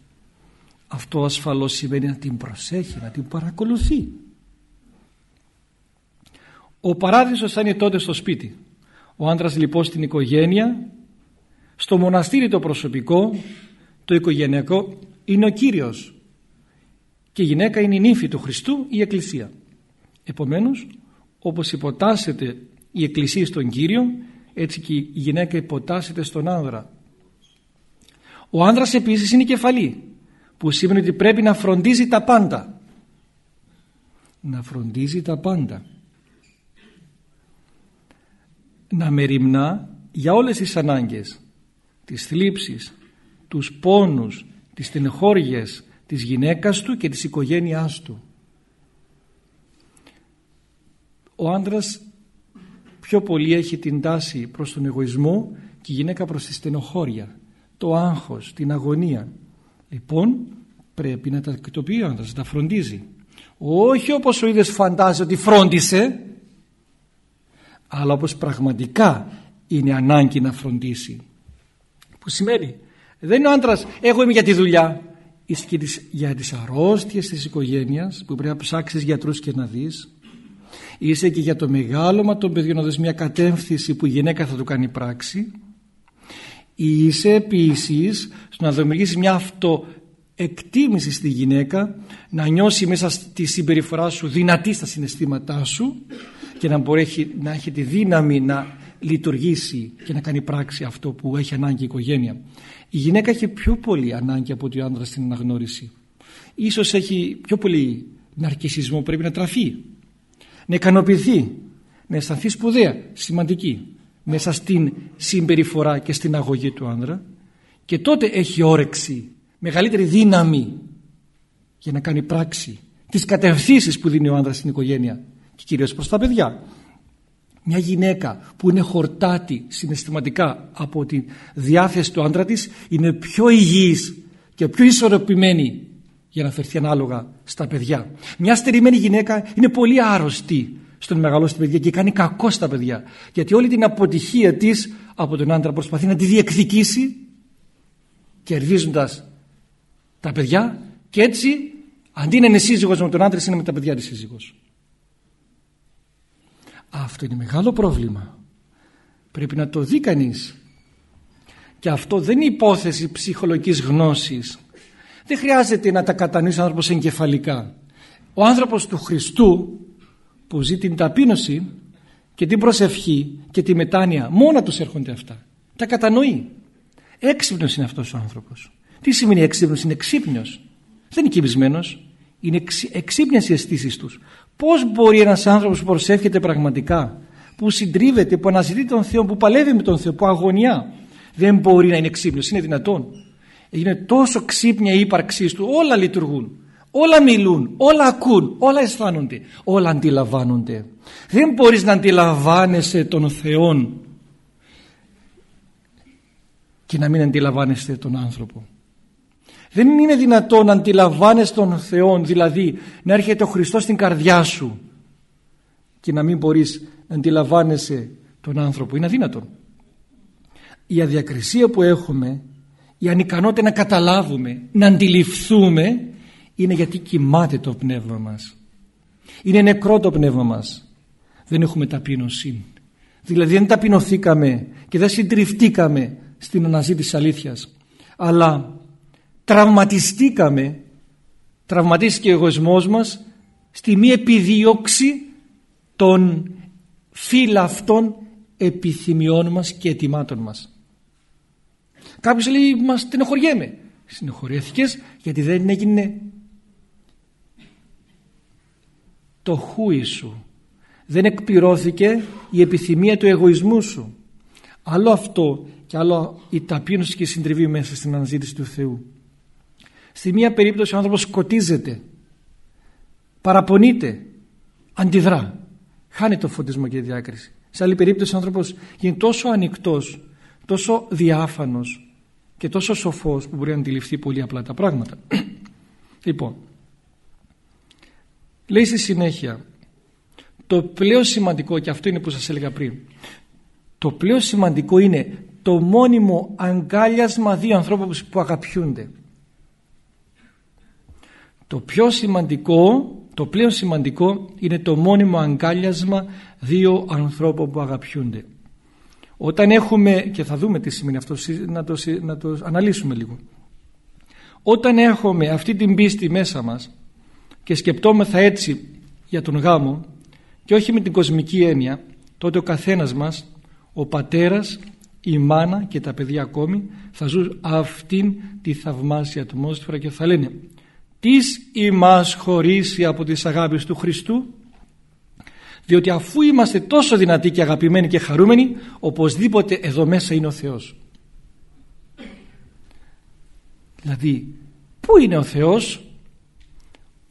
Αυτό ασφαλώς σημαίνει να την προσέχει, να την παρακολουθεί. Ο παράδεισος θα είναι τότε στο σπίτι. Ο άντρας λοιπόν στην οικογένεια, στο μοναστήρι το προσωπικό, το οικογενειακό, είναι ο Κύριος. Και η γυναίκα είναι η νύφη του Χριστού, η Εκκλησία. Επομένως, όπως υποτάσσεται η εκκλησία στον Κύριο έτσι και η γυναίκα υποτάσσεται στον άνδρα. Ο άνδρας επίσης είναι κεφαλή που σημαίνει ότι πρέπει να φροντίζει τα πάντα. Να φροντίζει τα πάντα. Να μεριμνά για όλες τις ανάγκες, τις θλίψεις, τους πόνους, τις στενεχώριες της γυναίκας του και της οικογένειάς του. Ο άντρας πιο πολύ έχει την τάση προς τον εγωισμό και η γυναίκα προς τη στενοχώρια, το άγχος, την αγωνία. Λοιπόν πρέπει να τα εκτοποιεί να τα φροντίζει. Όχι όπως ο ίδιος φαντάζει ότι φρόντισε, αλλά όπως πραγματικά είναι ανάγκη να φροντίσει. Που σημαίνει, δεν είναι ο άντρας, εγώ είμαι για τη δουλειά, είσαι και για τις αρρώστιες της οικογένειας που πρέπει να ψάξεις γιατρούς και να δεις είσαι και για το μεγάλωμα των παιδιών να δώσει μια κατεύθυνση που η γυναίκα θα του κάνει πράξη είσαι επίσης στο να δημιουργήσεις μια αυτοεκτίμηση στη γυναίκα να νιώσει μέσα στη συμπεριφορά σου δυνατή στα συναισθήματά σου και να μπορεί να έχει τη δύναμη να λειτουργήσει και να κάνει πράξη αυτό που έχει ανάγκη η οικογένεια. Η γυναίκα έχει πιο πολύ ανάγκη από ότι ο άντρας στην αναγνώριση. Ίσως έχει πιο πολύ ναρκισισμό πρέπει να τραφεί να ικανοποιηθεί, να αισθανθεί σπουδαία, σημαντική μέσα στην συμπεριφορά και στην αγωγή του άνδρα και τότε έχει όρεξη, μεγαλύτερη δύναμη για να κάνει πράξη τις κατευθύνσεις που δίνει ο άνδρας στην οικογένεια και κυρίως προς τα παιδιά. Μια γυναίκα που είναι χορτάτη συναισθηματικά από τη διάθεση του άντρα της είναι πιο υγιής και πιο ισορροπημένη για να φερθεί ανάλογα στα παιδιά. Μια στερημένη γυναίκα είναι πολύ άρρωστη στον μεγαλώσει παιδιά και κάνει κακό στα παιδιά. Γιατί όλη την αποτυχία της από τον άντρα προσπαθεί να τη διεκδικήσει κερδίζοντας τα παιδιά και έτσι αντί να είναι σύζυγος με τον άντρα είναι με τα παιδιά της σύζυγος. Αυτό είναι μεγάλο πρόβλημα. Πρέπει να το δει κανείς. Και αυτό δεν είναι υπόθεση ψυχολογικής γνώσης. Δεν χρειάζεται να τα κατανοήσει ο άνθρωπος εγκεφαλικά. Ο άνθρωπος του Χριστού που ζει την ταπείνωση και την προσευχή και τη μετάνοια μόνα τους έρχονται αυτά. Τα κατανοεί. Έξυπνος είναι αυτός ο άνθρωπος. Τι σημαίνει έξυπνος, είναι ξύπνιος. Δεν είναι κοιμισμένος. Είναι εξύπνιας οι αισθήσεις τους. Πώς μπορεί ένας άνθρωπος που προσεύχεται πραγματικά, που συντρίβεται, που αναζητεί τον Θεό, που παλεύει με τον Θεό, που αγωνιά, δεν μπορεί να είναι ξύπνιος; Είναι δυνατόν. Είναι τόσο ξύπνια η ύπαρξής του, όλα λειτουργούν. Όλα μιλούν, όλα ακούν, όλα αισθάνονται, όλα αντιλαμβάνονται. Δεν μπορείς να αντιλαμβάνεσαι τον Θεό και να μην αντιλαμβάνεστε τον άνθρωπο. Δεν είναι δυνατόν να αντιλαμβάνεσαι τον Θεό, δηλαδή να έρχεται ο Χριστός στην καρδιά σου και να μην μπορείς να αντιλαμβάνεσαι τον άνθρωπο. Είναι αδύνατον. Η αδιακρισία που έχουμε, η ανικανότητα να καταλάβουμε, να αντιληφθούμε είναι γιατί κοιμάται το πνεύμα μας. Είναι νεκρό το πνεύμα μας. Δεν έχουμε ταπείνωση. Δηλαδή δεν ταπεινωθήκαμε και δεν συντριφτήκαμε στην αναζήτηση αλήθειας. Αλλά τραυματιστήκαμε, τραυματίστηκε ο εγωισμός μας στη μη επιδίωξη των φύλαυτων επιθυμιών μας και ετοιμάτων μας. Κάποιος λέει μας στενοχωριέμαι. Συνεχωριέθηκες γιατί δεν έγινε το χούι σου. Δεν εκπληρώθηκε η επιθυμία του εγωισμού σου. Άλλο αυτό και άλλο η ταπείνωση και η συντριβή μέσα στην αναζήτηση του Θεού. Στη μία περίπτωση ο άνθρωπος σκοτίζεται, παραπονείται, αντιδρά. Χάνει το φωτισμό και τη διάκριση. Σε άλλη περίπτωση ο άνθρωπος γίνει τόσο ανοιχτός, τόσο διάφανος και τόσο σοφός που μπορεί να αντιληφθεί πολύ απλά τα πράγματα. λοιπόν, Λέει στη συνέχεια το πλέον σημαντικό και αυτό είναι που σας έλεγα πριν το πλέον σημαντικό είναι το μόνιμο αγκάλιασμα δύο ανθρώπων που αγαπιούνται. Το πιο σημαντικό, το πλέον σημαντικό είναι το μόνιμο αγκάλιασμα δύο ανθρώπων που αγαπιούνται. Όταν έχουμε, και θα δούμε τι σημαίνει αυτό, να το, να το αναλύσουμε λίγο. Όταν έχουμε αυτή την πίστη μέσα μας, και σκεπτόμεθα έτσι για τον γάμο και όχι με την κοσμική έννοια τότε ο καθένας μας ο πατέρας, η μάνα και τα παιδιά ακόμη θα ζουν αυτήν τη θαυμάσια ατμόσφαιρα και θα λένε «Τις ημάς χωρίσει από τις αγάπης του Χριστού» διότι αφού είμαστε τόσο δυνατοί και αγαπημένοι και χαρούμενοι οπωσδήποτε εδώ μέσα είναι ο Θεός. Δηλαδή πού είναι ο Θεός;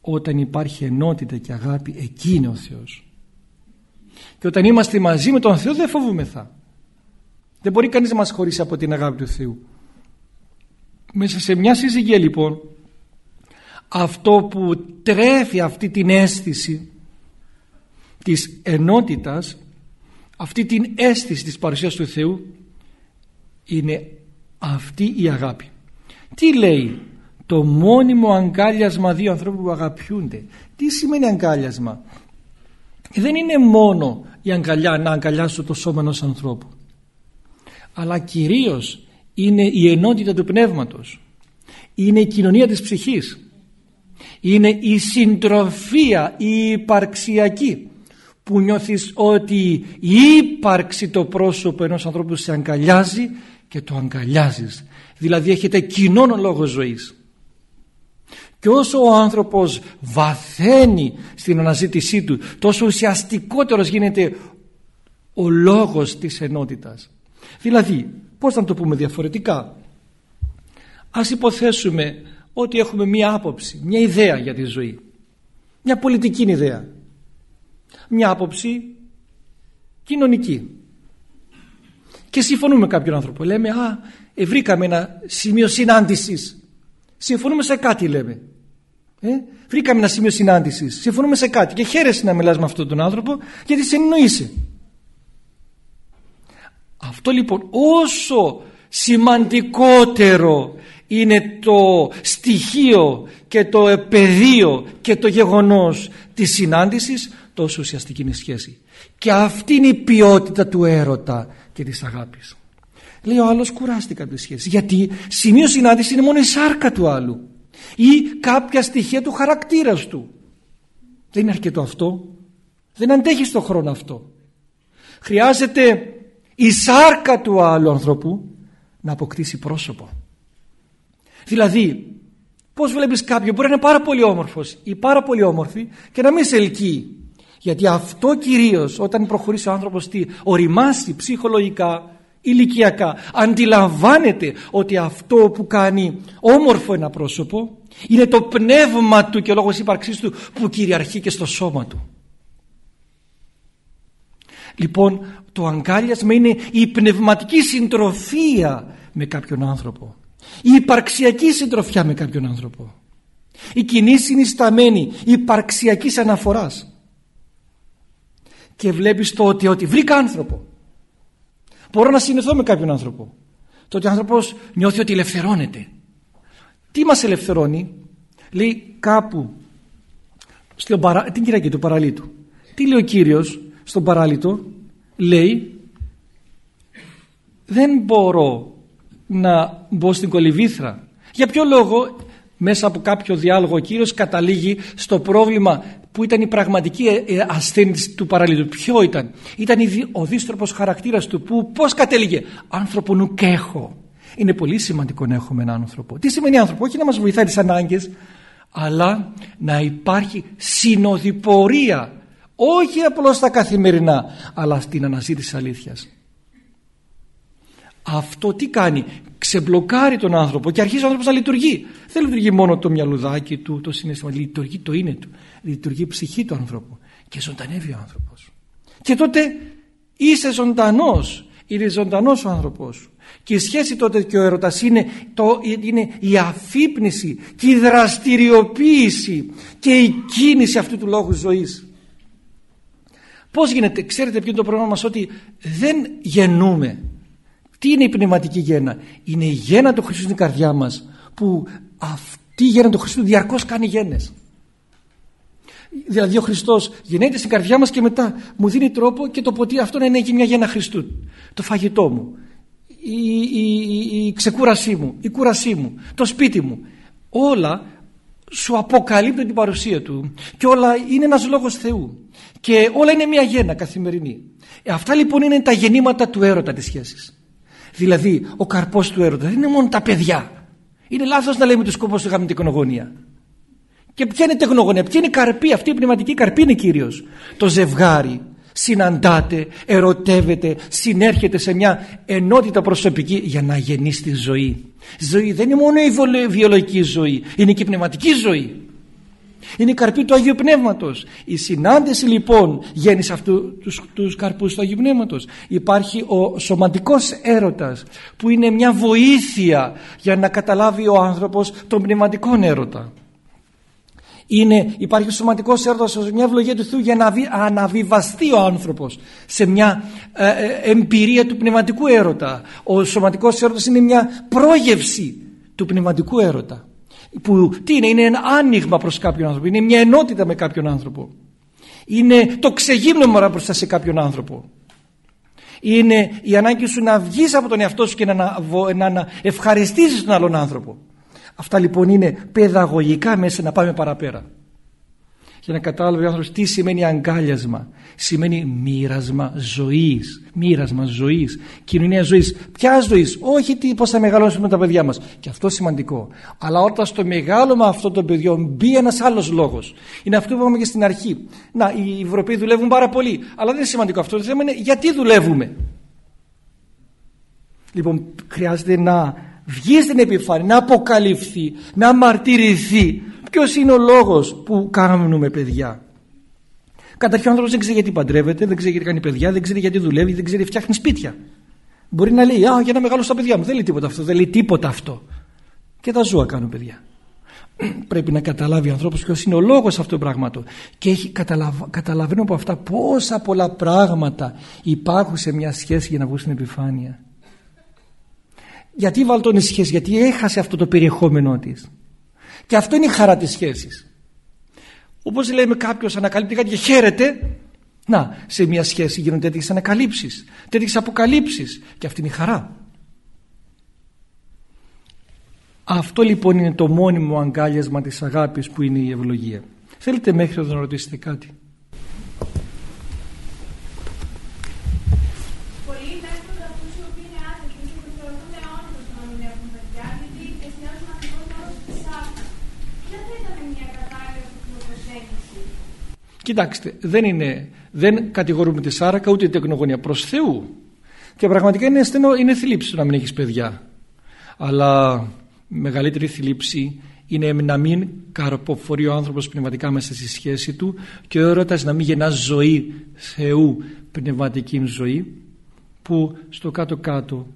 Όταν υπάρχει ενότητα και αγάπη εκεί είναι ο Θεός. Και όταν είμαστε μαζί με τον Θεό δεν φοβούμεθα. Δεν μπορεί κανείς να μας χωρίσει από την αγάπη του Θεού. Μέσα σε μια συζυγία λοιπόν αυτό που τρέφει αυτή την αίσθηση της ενότητας αυτή την αίσθηση της παρουσίας του Θεού είναι αυτή η αγάπη τι λέει το μόνιμο αγκάλιασμα δύο ανθρώπων που αγαπιούνται; Τι σημαίνει αγκάλιασμα; Δεν είναι μόνο η αγκαλιά να αγκαλιάσω το σώμα ενός ανθρώπου. Αλλά κυρίως είναι η ενότητα του πνεύματος. Είναι η κοινωνία της ψυχής. Είναι η συντροφία, η υπαρξιακή που νιώθεις ότι η ύπαρξη το πρόσωπο ενός ανθρώπου σε αγκαλιάζει και το αγκαλιάζεις. Δηλαδή έχετε κοινόν λόγο ζωής. Και όσο ο άνθρωπος βαθαίνει στην αναζήτησή του τόσο ουσιαστικότερος γίνεται ο λόγος της ενότητας. Δηλαδή πώς να το πούμε διαφορετικά; Ας υποθέσουμε ότι έχουμε μία άποψη, μία ιδέα για τη ζωή. Μια πολιτική ιδέα. Μια άποψη κοινωνική. Και συμφωνούμε με κάποιον άνθρωπο. Λέμε, α, ε, βρήκαμε ένα σημείο συνάντησης. Συμφωνούμε σε κάτι λέμε. Ε, βρήκαμε ένα σημείο συνάντησης. Συμφωνούμε σε κάτι. Και χαίρεσαι να μιλάς με αυτόν τον άνθρωπο γιατί συνεννοείσαι. Αυτό λοιπόν όσο σημαντικότερο είναι το στοιχείο και το πεδίο και το γεγονός της συνάντησης τόσο ουσιαστική είναι η σχέση. Και αυτή είναι η ποιότητα του έρωτα και της αγάπης. Λέει ο άλλος κουράστηκα από τη σχέση γιατί σημείο συνάντηση είναι μόνο η σάρκα του άλλου ή κάποια στοιχεία του χαρακτήρας του. Δεν είναι αρκετό αυτό. Δεν αντέχει στον χρόνο αυτό. Χρειάζεται η σάρκα του άλλου ανθρώπου να αποκτήσει πρόσωπο. Δηλαδή, πώς βλέπεις κάποιον μπορεί να είναι πάρα πολύ όμορφος ή πάρα πολύ όμορφη και να μην σε ελκύει. Γιατί αυτό κυρίως όταν προχωρήσει ο άνθρωπος τι οριμάσει ψυχολογικά, ηλικιακά, αντιλαμβάνεται ότι αυτό που κάνει όμορφο ένα πρόσωπο είναι το πνεύμα του και ο λόγος ύπαρξής του που κυριαρχεί και στο σώμα του. Λοιπόν, το αγκάλιασμα είναι η πνευματική συντροφία με κάποιον άνθρωπο. Η υπαρξιακή συντροφιά με κάποιον άνθρωπο. Η κοινή συνισταμένη υπαρξιακής αναφοράς και βλέπεις το ότι, ότι βρήκα άνθρωπο. Μπορώ να συνηθώ με κάποιον άνθρωπο. Το ότι ο άνθρωπος νιώθει ότι ελευθερώνεται. Τι μας ελευθερώνει; Λέει κάπου στον παρα... την Κυριακή του παραλίτου. Τι λέει ο Κύριος στον παράλυτο λέει δεν μπορώ να μπω στην κολυβήθρα. Για ποιο λόγο; Μέσα από κάποιο διάλογο ο Κύριος καταλήγει στο πρόβλημα που ήταν η πραγματική ε, ε, ασθένεια του παραλίτου. Ποιο ήταν; Ήταν ο δίστροπος χαρακτήρας του που πώς κατέληγε; Άνθρωπο νου και έχω. Είναι πολύ σημαντικό να έχουμε έναν άνθρωπο. Τι σημαίνει άνθρωπο; Όχι να μας βοηθάει τις ανάγκες αλλά να υπάρχει συνοδοιπορία όχι απλώς στα καθημερινά αλλά στην αναζήτηση αλήθειας αυτό τι κάνει; Ξεμπλοκάρει τον άνθρωπο και αρχίζει ο άνθρωπος να λειτουργεί. Δεν λειτουργεί μόνο το μυαλουδάκι του το συνέστημα λειτουργεί το είναι του. Λειτουργεί η ψυχή του ανθρώπου και ζωντανεύει ο άνθρωπος. Και τότε είσαι ζωντανός είναι ζωντανός ο άνθρωπος. Και η σχέση τότε και ο έρωτας είναι, το, είναι η αφύπνιση και η δραστηριοποίηση και η κίνηση αυτού του λόγου ζωής. Πώς γίνεται, ξέρετε ποιο είναι το πρόβλημα μας ότι δεν γεννούμε τι είναι η πνευματική γέννα. Είναι η γέννα του Χριστού στην καρδιά μας που αυτή η γέννα του Χριστού διαρκώς κάνει γέννες. Δηλαδή ο Χριστός γεννέται στην καρδιά μας και μετά μου δίνει τρόπο και το ποτήρι αυτό να είναι μια γέννα Χριστού. Το φαγητό μου, η, η, η, η ξεκούρασή μου, η κούρασή μου, το σπίτι μου. Όλα σου αποκαλύπτουν την παρουσία του και όλα είναι ένας λόγος Θεού και όλα είναι μια γέννα καθημερινή. Ε, αυτά λοιπόν είναι τα γεννήματα του έρωτα της σχέσης. Δηλαδή, ο καρπός του έρωτα δεν είναι μόνο τα παιδιά. Είναι λάθος να λέμε το σκοπός του είχαμε την τεκνογωνία. Και ποια είναι η τεκνογωνία, ποια είναι η καρπή, αυτή η πνευματική καρπή είναι κύριος. Το ζευγάρι συναντάται, ερωτεύεται, συνέρχεται σε μια ενότητα προσωπική για να γεννήσει τη ζωή. Ζωή δεν είναι μόνο η βιολογική ζωή, είναι και η πνευματική ζωή. Είναι η καρπή του Αγίου Πνεύματος. Η συνάντηση λοιπόν γέννησε αυτού τους, τους καρπούς του Αγίου Πνεύματος. Υπάρχει ο σωματικός έρωτας που είναι μια βοήθεια για να καταλάβει ο άνθρωπος τον πνευματικό έρωτα. Είναι, υπάρχει ο σωματικός έρωτας ως μια ευλογία του Θεού για να αναβιβαστεί ο άνθρωπος σε μια ε, ε, εμπειρία του πνευματικού έρωτα. Ο σωματικός έρωτας είναι μια πρόγευση του πνευματικού έρωτα που τι είναι, είναι ένα άνοιγμα προς κάποιον άνθρωπο, είναι μια ενότητα με κάποιον άνθρωπο. Είναι το ξεγύμνομα μπροστά σε κάποιον άνθρωπο. Είναι η ανάγκη σου να βγεις από τον εαυτό σου και να, να, να ευχαριστήσεις τον άλλον άνθρωπο. Αυτά λοιπόν είναι παιδαγωγικά μέσα να πάμε παραπέρα για να καταλάβει ο άνθρωπος τι σημαίνει αγκάλιασμα. Σημαίνει μοίρασμα ζωής. Μοίρασμα ζωής. Κοινωνία ζωής. Ποια ζωής; Όχι τι, πώς θα μεγαλώσουμε τα παιδιά μας. Και αυτό σημαντικό. Αλλά όταν στο μεγάλωμα αυτών των παιδιών μπει ένας άλλος λόγος. Είναι αυτό που είπαμε και στην αρχή. Να, οι Ευρωπαίοι δουλεύουν πάρα πολύ. Αλλά δεν είναι σημαντικό αυτό. Το θέμα είναι γιατί δουλεύουμε. Λοιπόν, χρειάζεται να βγει στην επιφάνεια, να αποκαλυφθεί, να μαρτυρηθεί. Ποιος είναι ο λόγος που κάνουμε παιδιά; Καταρχήν ο άνθρωπος δεν ξέρει γιατί παντρεύεται, δεν ξέρει γιατί κάνει παιδιά, δεν ξέρει γιατί δουλεύει, δεν ξέρει γιατί φτιάχνει σπίτια. Μπορεί να λέει, Α, για να μεγαλώσω τα παιδιά μου. Δεν λέει τίποτα αυτό, δεν λέει τίποτα αυτό. Και τα ζώα κάνουν παιδιά. Πρέπει να καταλάβει ο άνθρωπος ποιος είναι ο λόγος αυτού του πράγματος. Και έχει καταλαβαίνω από αυτά πόσα πολλά πράγματα υπάρχουν σε μια σχέση για να βγουν στην επιφάνεια. Γιατί βαλτώνει σχέση, γιατί έχασε αυτό το περιεχόμενό της. Και αυτό είναι η χαρά της σχέσης. Όπως λέμε κάποιος ανακαλύπτει κάτι και χαίρεται, να, σε μια σχέση γίνονται τέτοιες ανακαλύψεις, τέτοιες αποκαλύψεις και αυτή είναι η χαρά. Αυτό λοιπόν είναι το μόνιμο αγκάλιασμα της αγάπης που είναι η ευλογία. Θέλετε μέχρι εδώ να ρωτήσετε κάτι; Κοιτάξτε, δεν, είναι, δεν κατηγορούμε τη Σάρακα ούτε την τεκνογωνία προς Θεού. Και πραγματικά είναι, στενό, είναι θλίψη να μην έχεις παιδιά. Αλλά μεγαλύτερη θλίψη είναι να μην καρποφορεί ο άνθρωπος πνευματικά μέσα στη σχέση του και ο έρωτας να μην γεννά ζωή Θεού πνευματική ζωή που στο κάτω-κάτω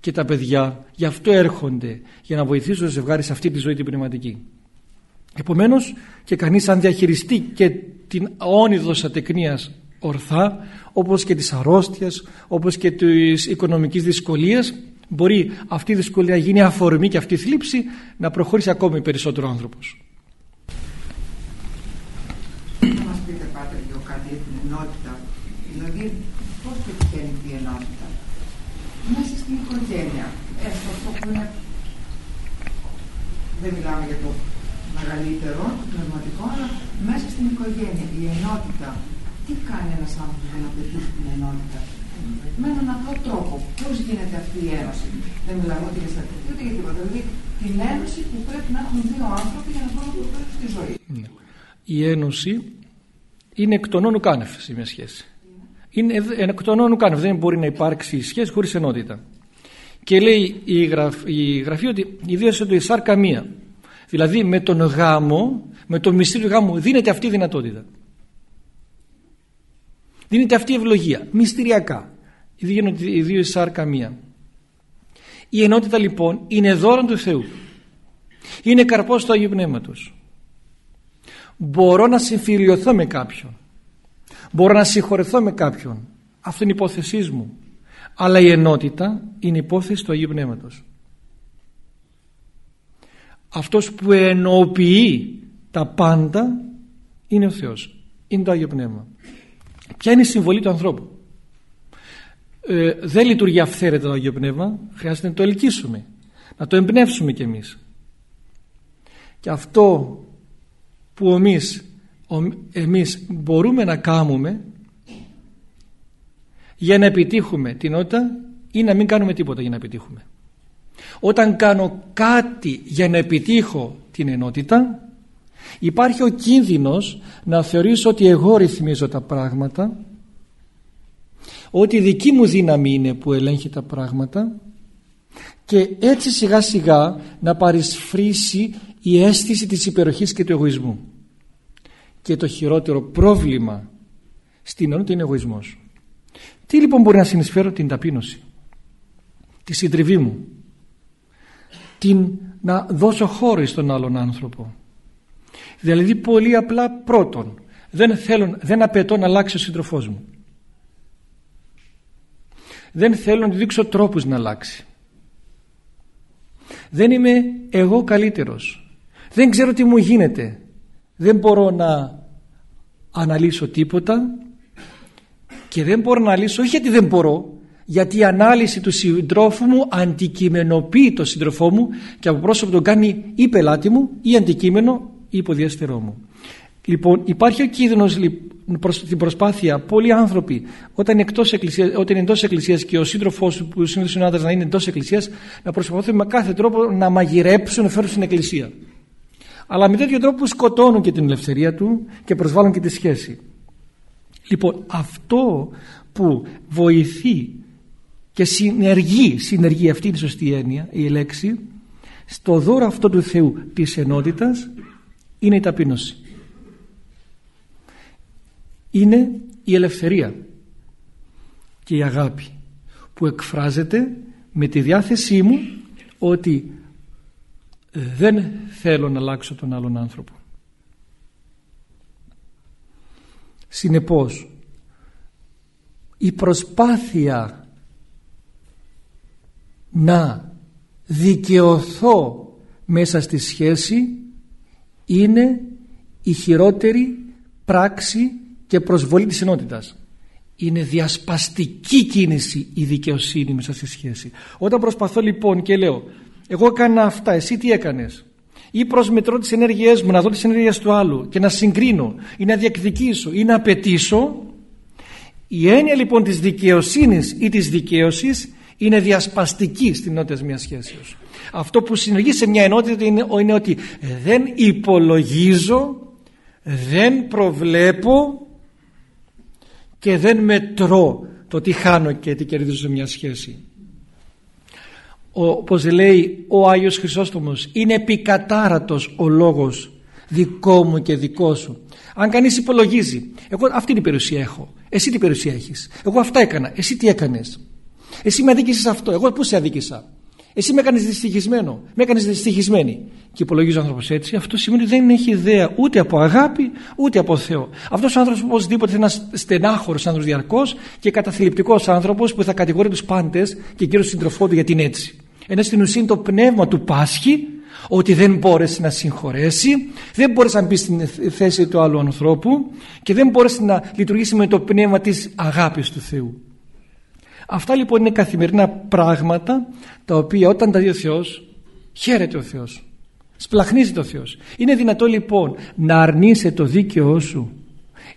και τα παιδιά γι' αυτό έρχονται για να βοηθήσουν το ζευγάρι σε αυτή τη ζωή την πνευματική. Επομένως και κανείς αν διαχειριστεί και την όνειδος ατεκνίας ορθά όπως και της αρρώστιας όπως και της οικονομικής δυσκολίας μπορεί αυτή η δυσκολία να γίνει αφορμή και αυτή η θλίψη να προχωρήσει ακόμη περισσότερο ο άνθρωπος. Να μας πείτε πάτε λίγο κάτι για την ενότητα. Δηλαδή πώς πετυχαίνει η ενότητα; Μέσα στην οικογένεια. Έστω αυτό που είναι δεν μιλάμε για το μεγαλύτερο, το πνευματικό, αλλά μέσα στην οικογένεια η ενότητα. Τι κάνει ένας άνθρωπος για να πετύχει την ενότητα; Με έναν απλό τρόπο. Πώς γίνεται αυτή η ένωση; Δεν μιλάμε ούτε για στρατιωτική ούτε για τίποτα. Δηλαδή την ένωση που πρέπει να έχουν δύο άνθρωποι για να μπορούν να προχωρήσουν στη ζωή. Ναι. Η ένωση είναι εκ των όνου κάνευ σε μια σχέση. Είναι εκ των όνου κάνευ. Δεν μπορεί να υπάρξει σχέση χωρίς ενότητα. Και λέει η, γραφ, η γραφή ότι ιδίωσε το σάρκα μία. Δηλαδή με τον γάμο, με το μυστήριο του γάμου δίνεται αυτή η δυνατότητα. Δίνεται αυτή η ευλογία, μυστηριακά οι δύο σάρκα μία. Η ενότητα λοιπόν είναι δώρο του Θεού. Είναι καρπός του Αγίου Πνεύματος. Μπορώ να συμφιλειωθώ με κάποιον. Μπορώ να συγχωρεθώ με κάποιον. Αυτό είναι η υπόθεσή μου. Αλλά η ενότητα είναι υπόθεση του Αγίου Πνεύματος. Αυτός που ενοποιεί τα πάντα είναι ο Θεός. Είναι το Άγιο Πνεύμα. Ποια είναι η συμβολή του ανθρώπου; Ε, δεν λειτουργεί αυθαίρετα το Αγίο Πνεύμα χρειάζεται να το ελκύσουμε να το εμπνεύσουμε κι εμείς και αυτό που εμείς, εμείς μπορούμε να κάνουμε για να επιτύχουμε την ότητα ή να μην κάνουμε τίποτα για να επιτύχουμε όταν κάνω κάτι για να επιτύχω την ενότητα υπάρχει ο κίνδυνος να θεωρήσω ότι εγώ ρυθμίζω τα πράγματα ότι η δική μου δύναμη είναι που ελέγχει τα πράγματα και έτσι σιγά σιγά να παρισφρήσει η αίσθηση της υπεροχής και του εγωισμού. Και το χειρότερο πρόβλημα στην ενότητα είναι ο εγωισμός. Τι λοιπόν μπορεί να συνεισφέρω την ταπείνωση, τη συντριβή μου, την να δώσω χώρο στον άλλον άνθρωπο. Δηλαδή πολύ απλά πρώτον, δεν, θέλω, δεν απαιτώ να αλλάξει ο σύντροφός μου. Δεν θέλω να του δείξω τρόπους να αλλάξει. Δεν είμαι εγώ καλύτερος. Δεν ξέρω τι μου γίνεται. Δεν μπορώ να αναλύσω τίποτα και δεν μπορώ να αναλύσω όχι γιατί δεν μπορώ γιατί η ανάλυση του συντρόφου μου αντικειμενοποιεί το σύντροφό μου και από πρόσωπο τον κάνει ή πελάτη μου ή αντικείμενο ή υποδιέστερό μου. Λοιπόν υπάρχει ο κίνδυνος προς την προσπάθεια πολλοί άνθρωποι όταν είναι, εκτός εκκλησίας, όταν είναι εντός εκκλησίας και ο σύντροφός που είναι να είναι εντός εκκλησίας να προσπαθούν με κάθε τρόπο να μαγειρέψουν να φέρουν στην εκκλησία αλλά με τέτοιο τρόπο σκοτώνουν και την ελευθερία του και προσβάλλουν και τη σχέση λοιπόν αυτό που βοηθεί και συνεργεί, συνεργεί αυτή είναι η σωστή έννοια, η λέξη, στο δώρο αυτό του Θεού της ενότητας είναι η ταπείνωση. Είναι η ελευθερία και η αγάπη που εκφράζεται με τη διάθεσή μου ότι δεν θέλω να αλλάξω τον άλλον άνθρωπο. Συνεπώς η προσπάθεια να δικαιωθώ μέσα στη σχέση είναι η χειρότερη πράξη και προσβολή της ενότητας. Είναι διασπαστική κίνηση η δικαιοσύνη μέσα στη σχέση. Όταν προσπαθώ λοιπόν και λέω εγώ έκανα αυτά, εσύ τι έκανες ή προσμετρώ τις ενέργειές μου να δω τις ενέργειες του άλλου και να συγκρίνω ή να διεκδικήσω ή να απαιτήσω η έννοια λοιπόν της δικαιοσύνης ή της δικαίωσης είναι διασπαστική στην ενότητα μιας σχέσεως. Αυτό που συνεργεί σε μια ενότητα είναι, είναι ότι δεν υπολογίζω, δεν προβλέπω και δεν μετρώ το τι χάνω και τι κερδίζω σε μια σχέση. Όπως λέει ο Άγιος Χρυσόστομος είναι επικατάρατος ο λόγος δικό μου και δικό σου. Αν κανείς υπολογίζει, εγώ αυτή την περιουσία έχω, εσύ τι περιουσία έχεις, εγώ αυτά έκανα, εσύ τι έκανες. Εσύ με αδίκησες αυτό, εγώ πού σε αδίκησα; Εσύ με έκανες δυστυχισμένο, με έκανες δυστυχισμένη. Και υπολογίζει ο άνθρωπος έτσι, αυτό σημαίνει ότι δεν έχει ιδέα ούτε από αγάπη ούτε από Θεό. Αυτός ο άνθρωπος οπωσδήποτε είναι ένας στενάχωρος άνθρωπος διαρκώς και καταθλιπτικός άνθρωπος που θα κατηγορεί τους πάντες και κύριο συντροφό του γιατί είναι έτσι. Ενώ στην ουσία είναι το πνεύμα του Πάσχη ότι δεν μπόρεσε να συγχωρέσει, δεν μπόρεσε να μπει στην θέση του άλλου ανθρώπου και δεν μπόρεσε να λειτουργήσει με το πνεύμα της αγάπης του Θεού. Αυτά λοιπόν είναι καθημερινά πράγματα τα οποία όταν τα δει ο Θεός χαίρεται ο Θεός. Σπλαχνίζει το Θεός. Είναι δυνατό λοιπόν να αρνείσαι το δίκαιό σου;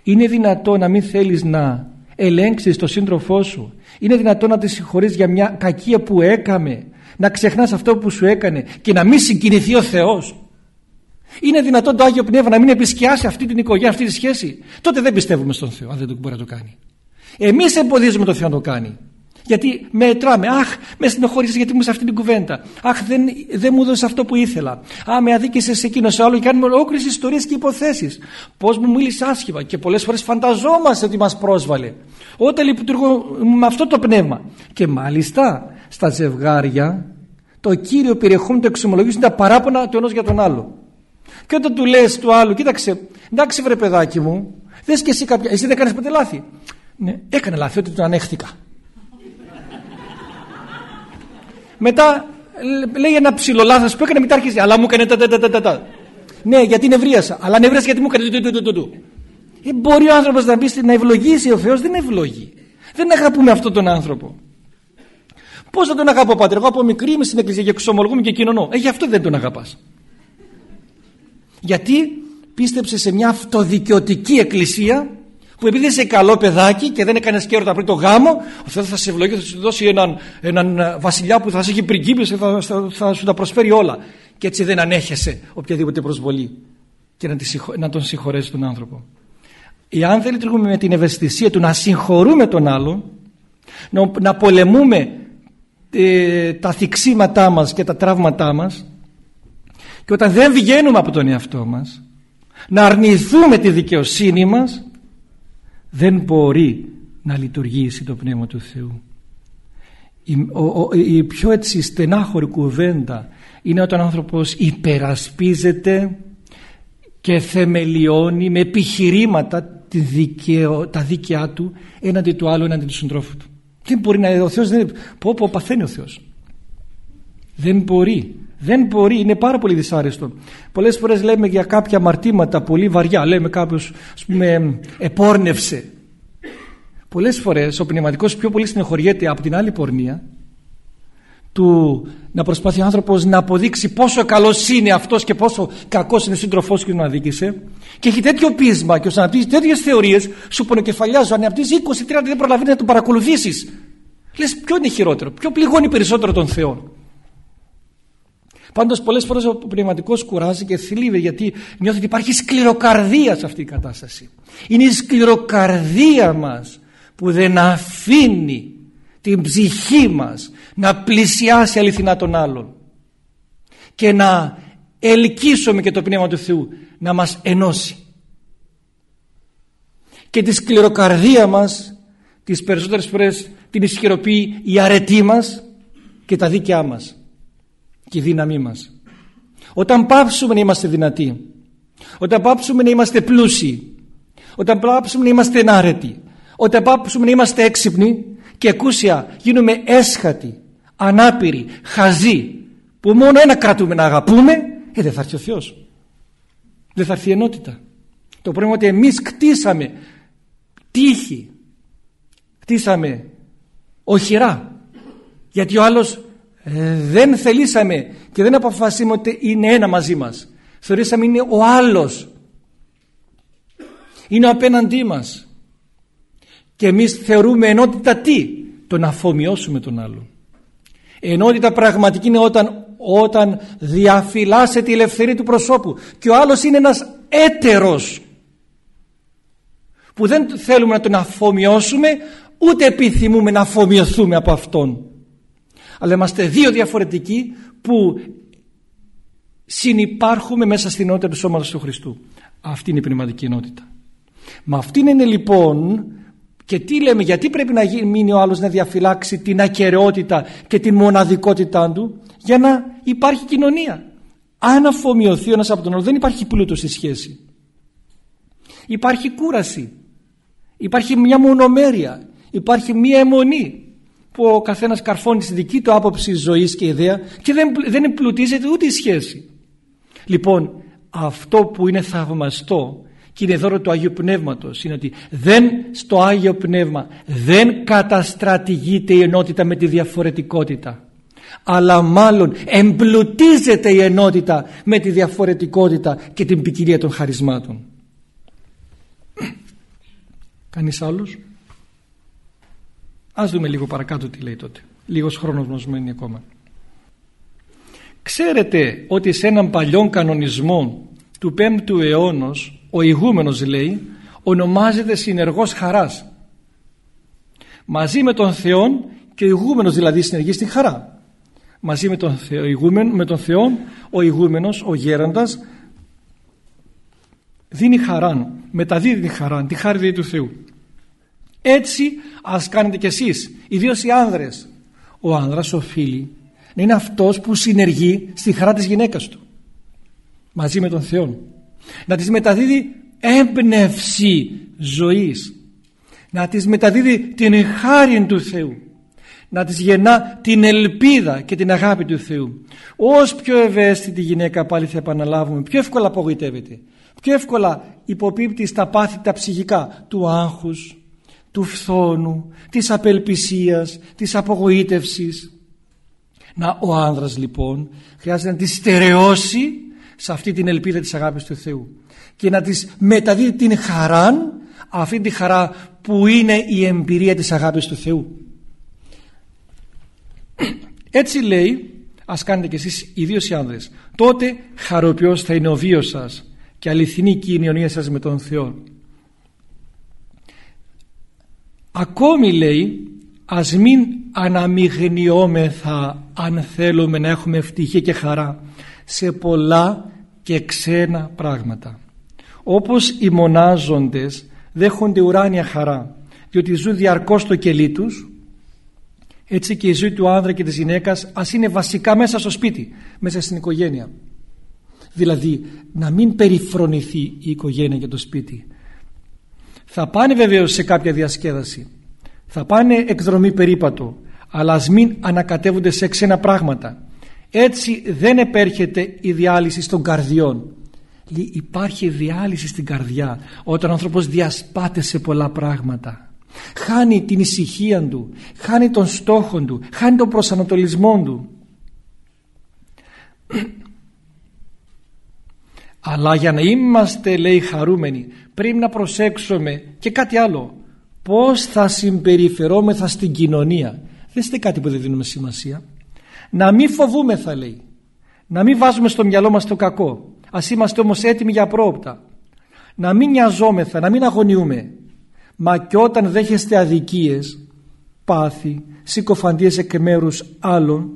Είναι δυνατό να μην θέλεις να ελέγξεις το σύντροφό σου; Είναι δυνατό να τη συγχωρείς για μια κακία που έκαμε; Να ξεχνάς αυτό που σου έκανε και να μην συγκινηθεί ο Θεός; Είναι δυνατόν το Άγιο Πνεύμα να μην επισκιάσει αυτή την οικογένεια, αυτή τη σχέση; Τότε δεν πιστεύουμε στον Θεό, αν δεν το μπορεί να το κάνει. Εμείς εμποδίζουμε τον Θεό να το κάνει. Γιατί μετράμε. Αχ, μες συνοχώρησε γιατί μου σε αυτή την κουβέντα. Αχ, δεν, δεν μου έδωσες αυτό που ήθελα. Α, με αδίκησες σε εκείνο σε άλλο και κάνουμε ολόκληρες ιστορίες και υποθέσεις. Πώς μου μίλησες άσχημα και πολλές φορές φανταζόμαστε ότι μας πρόσβαλε. Όταν λειτουργούμε με αυτό το πνεύμα. Και μάλιστα στα ζευγάρια το κύριο περιεχόμενο του εξομολογίου είναι τα παράπονα του ενός για τον άλλο. Και όταν του λες του άλλου, κοίταξε, εντάξει βρε παιδάκι μου, δες και εσύ κάποια. Εσύ δεν κάνεις ποτέ λάθη. Ναι, έκανε λάθη, ότι τον ανέχθηκα. Μετά λέει ένα ψηλό λάθο που έκανε, μετά αρχίζει. Αλλά μου έκανε τα, τα, τα, τα, Ναι, γιατί νευρίασα. Αλλά νευρίασα γιατί μου έκανε. Το, το, το, ε, μπορεί ο άνθρωπος να πει να ευλογήσει ο Θεός, δεν ευλογεί. Δεν αγαπούμε αυτόν τον άνθρωπο. Πώς θα τον αγαπώ, πατέρα, εγώ από μικρή είμαι στην εκκλησία και εξομολογούμε και κοινωνώ. Ε, γι' αυτό δεν τον αγαπάς. Γιατί πίστεψε σε μια αυτοδικαιωτική εκκλησία που επειδή είσαι καλό παιδάκι και δεν έκανες κέρωτα πριν το γάμο, ο Θεός θα σε ευλογεί, θα σου δώσει έναν, έναν ε, βασιλιά που θα σε έχει πριγκίπες και θα, θα, θα, σου τα προσφέρει όλα. Και έτσι δεν ανέχεσαι οποιαδήποτε προσβολή και να, να τον συγχωρέσεις τον άνθρωπο. Εάν δεν λειτουργούμε με την ευαισθησία του να συγχωρούμε τον άλλο, να, να πολεμούμε ε, τα θυξίματά μας και τα τραύματά μας και όταν δεν βγαίνουμε από τον εαυτό μας να αρνηθούμε τη δικαιοσύνη μας δεν μπορεί να λειτουργήσει το Πνεύμα του Θεού. Η, ο, η πιο έτσι στενάχωρη κουβέντα είναι όταν ο άνθρωπος υπερασπίζεται και θεμελιώνει με επιχειρήματα τη δικαιο, τα δίκαιά του έναντι του άλλου, έναντι του συντρόφου του. Δεν μπορεί να ο Θεός δεν πω πω παθαίνει ο Θεός. Δεν μπορεί. Δεν μπορεί, είναι πάρα πολύ δυσάρεστο. Πολλές φορές λέμε για κάποια μαρτήματα πολύ βαριά, λέμε κάποιος ας πούμε επόρνευσε. Πολλές φορές ο πνευματικός πιο πολύ συνεχωριέται από την άλλη πορνεία του να προσπαθεί ο άνθρωπος να αποδείξει πόσο καλός είναι αυτός και πόσο κακός είναι ο σύντροφός και τον αδίκησε και έχει τέτοιο πείσμα και ώστε να αναπτύσσει τέτοιες θεωρίες σου πονοκεφαλιάζω αν αναπτύσσει 20-30 δεν προλαβαίνει να τον παρακολουθήσεις λες ποιο είναι χειρότερο, ποιο πληγώνει περισσότερο τον Θεό Πάντως πολλές φορές ο πνευματικός κουράζει και θλίβει γιατί νιώθει ότι υπάρχει σκληροκαρδία σε αυτή η κατάσταση. Είναι η σκληροκαρδία μας που δεν αφήνει την ψυχή μας να πλησιάσει αληθινά τον άλλον και να ελκύσουμε και το Πνεύμα του Θεού να μας ενώσει και τη σκληροκαρδία μας τις περισσότερες φορές την ισχυροποιεί η αρετή μας και τα δίκαιά μας και η δύναμή μας. Όταν πάψουμε να είμαστε δυνατοί όταν πάψουμε να είμαστε πλούσιοι όταν πάψουμε να είμαστε ενάρετοι όταν πάψουμε να είμαστε έξυπνοι και εκούσια γίνουμε έσχατοι ανάπηροι, χαζοί που μόνο ένα κρατούμε να αγαπούμε ε, δεν θα έρθει ο Θεός. Δεν θα έρθει η ενότητα. Το πρόβλημα είναι ότι εμείς κτίσαμε τύχη κτίσαμε οχυρά γιατί ο άλλος ε, δεν θελήσαμε και δεν αποφασίσαμε ότι είναι ένα μαζί μας. Θεωρήσαμε είναι ο άλλος. Είναι ο απέναντί μας. Και εμείς θεωρούμε ενότητα τι; Το να αφομοιώσουμε τον άλλο ενότητα πραγματική είναι όταν, όταν διαφυλάσσεται η ελευθερία του προσώπου και ο άλλος είναι ένας έτερος που δεν θέλουμε να τον αφομοιώσουμε ούτε επιθυμούμε να αφομοιωθούμε από αυτόν αλλά είμαστε δύο διαφορετικοί που συνυπάρχουμε μέσα στην ενότητα του σώματος του Χριστού. Αυτή είναι η πνευματική ενότητα. Με αυτήν είναι λοιπόν και τι λέμε γιατί πρέπει να μείνει ο άλλος να διαφυλάξει την ακαιρεότητα και την μοναδικότητά του για να υπάρχει κοινωνία. Αν αφομοιωθεί ο ένας από τον άλλο δεν υπάρχει πλούτος στη σχέση. Υπάρχει κούραση. Υπάρχει μια μονομέρεια. Υπάρχει μια αιμονή που ο καθένας καρφώνει στη δική του άποψη ζωής και ιδέα και δεν, δεν εμπλουτίζεται ούτε η σχέση. Λοιπόν αυτό που είναι θαυμαστό και είναι δώρο του Αγίου Πνεύματος είναι ότι δεν στο Άγιο Πνεύμα δεν καταστρατηγείται η ενότητα με τη διαφορετικότητα αλλά μάλλον εμπλουτίζεται η ενότητα με τη διαφορετικότητα και την ποικιλία των χαρισμάτων. Κανείς άλλος; Ας δούμε λίγο παρακάτω τι λέει τότε. Λίγος χρόνος μας μένει ακόμα. Ξέρετε ότι σε έναν παλιόν κανονισμό του 5ου αιώνος ο ηγούμενος λέει ονομάζεται συνεργός χαράς μαζί με τον Θεό και ο ηγούμενος δηλαδή συνεργεί στη χαρά. Μαζί με τον, Θεό, με τον Θεό ο ηγούμενος, ο γέροντας δίνει χαρά μεταδίδει τη χαρά, τη χάρη του Θεού έτσι ας κάνετε κι εσείς ιδίως οι άνδρες. Ο άνδρας οφείλει να είναι αυτός που συνεργεί στη χαρά της γυναίκας του μαζί με τον Θεό να της μεταδίδει έμπνευση ζωής. Να της μεταδίδει την χάρη του Θεού. Να της γεννά την ελπίδα και την αγάπη του Θεού. Ως πιο ευαίσθητη γυναίκα πάλι θα επαναλάβουμε πιο εύκολα απογοητεύεται. Πιο εύκολα υποπίπτει στα πάθη τα ψυχικά του άγχους του φθόνου, της απελπισίας, της απογοήτευσης. Να ο άνδρας λοιπόν χρειάζεται να τη στερεώσει σε αυτή την ελπίδα της αγάπης του Θεού και να της μεταδίδει την χαρά, αυτή τη χαρά που είναι η εμπειρία της αγάπης του Θεού. Έτσι λέει, ας κάνετε κι εσείς ιδίως οι άνδρες, τότε χαροποιός θα είναι ο βίος σας και αληθινή κοινωνία σας με τον Θεό. Ακόμη λέει ας μην αναμειγνιόμεθα αν θέλουμε να έχουμε ευτυχία και χαρά σε πολλά και ξένα πράγματα. Όπως οι μονάζοντες δέχονται ουράνια χαρά διότι ζουν διαρκώς στο κελί τους έτσι και η ζωή του άνδρα και της γυναίκας ας είναι βασικά μέσα στο σπίτι, μέσα στην οικογένεια. Δηλαδή να μην περιφρονηθεί η οικογένεια και το σπίτι θα πάνε βεβαίως σε κάποια διασκέδαση. Θα πάνε εκδρομή περίπατο. Αλλά ας μην ανακατεύονται σε ξένα πράγματα. Έτσι δεν επέρχεται η διάλυση των καρδιών. Υπάρχει διάλυση στην καρδιά όταν ο άνθρωπος διασπάται σε πολλά πράγματα. Χάνει την ησυχία του, χάνει τον στόχο του, χάνει τον προσανατολισμό του. Αλλά για να είμαστε λέει χαρούμενοι πρέπει να προσέξουμε και κάτι άλλο. Πώς θα συμπεριφερόμεθα στην κοινωνία. Δεν είστε κάτι που δεν δίνουμε σημασία. Να μην φοβούμε θα λέει. Να μην βάζουμε στο μυαλό μας το κακό. Ας είμαστε όμως έτοιμοι για πρόοπτα. Να μην νοιαζόμεθα, να μην αγωνιούμε. Μα και όταν δέχεστε αδικίες πάθη, συκοφαντίες εκ μέρους άλλων.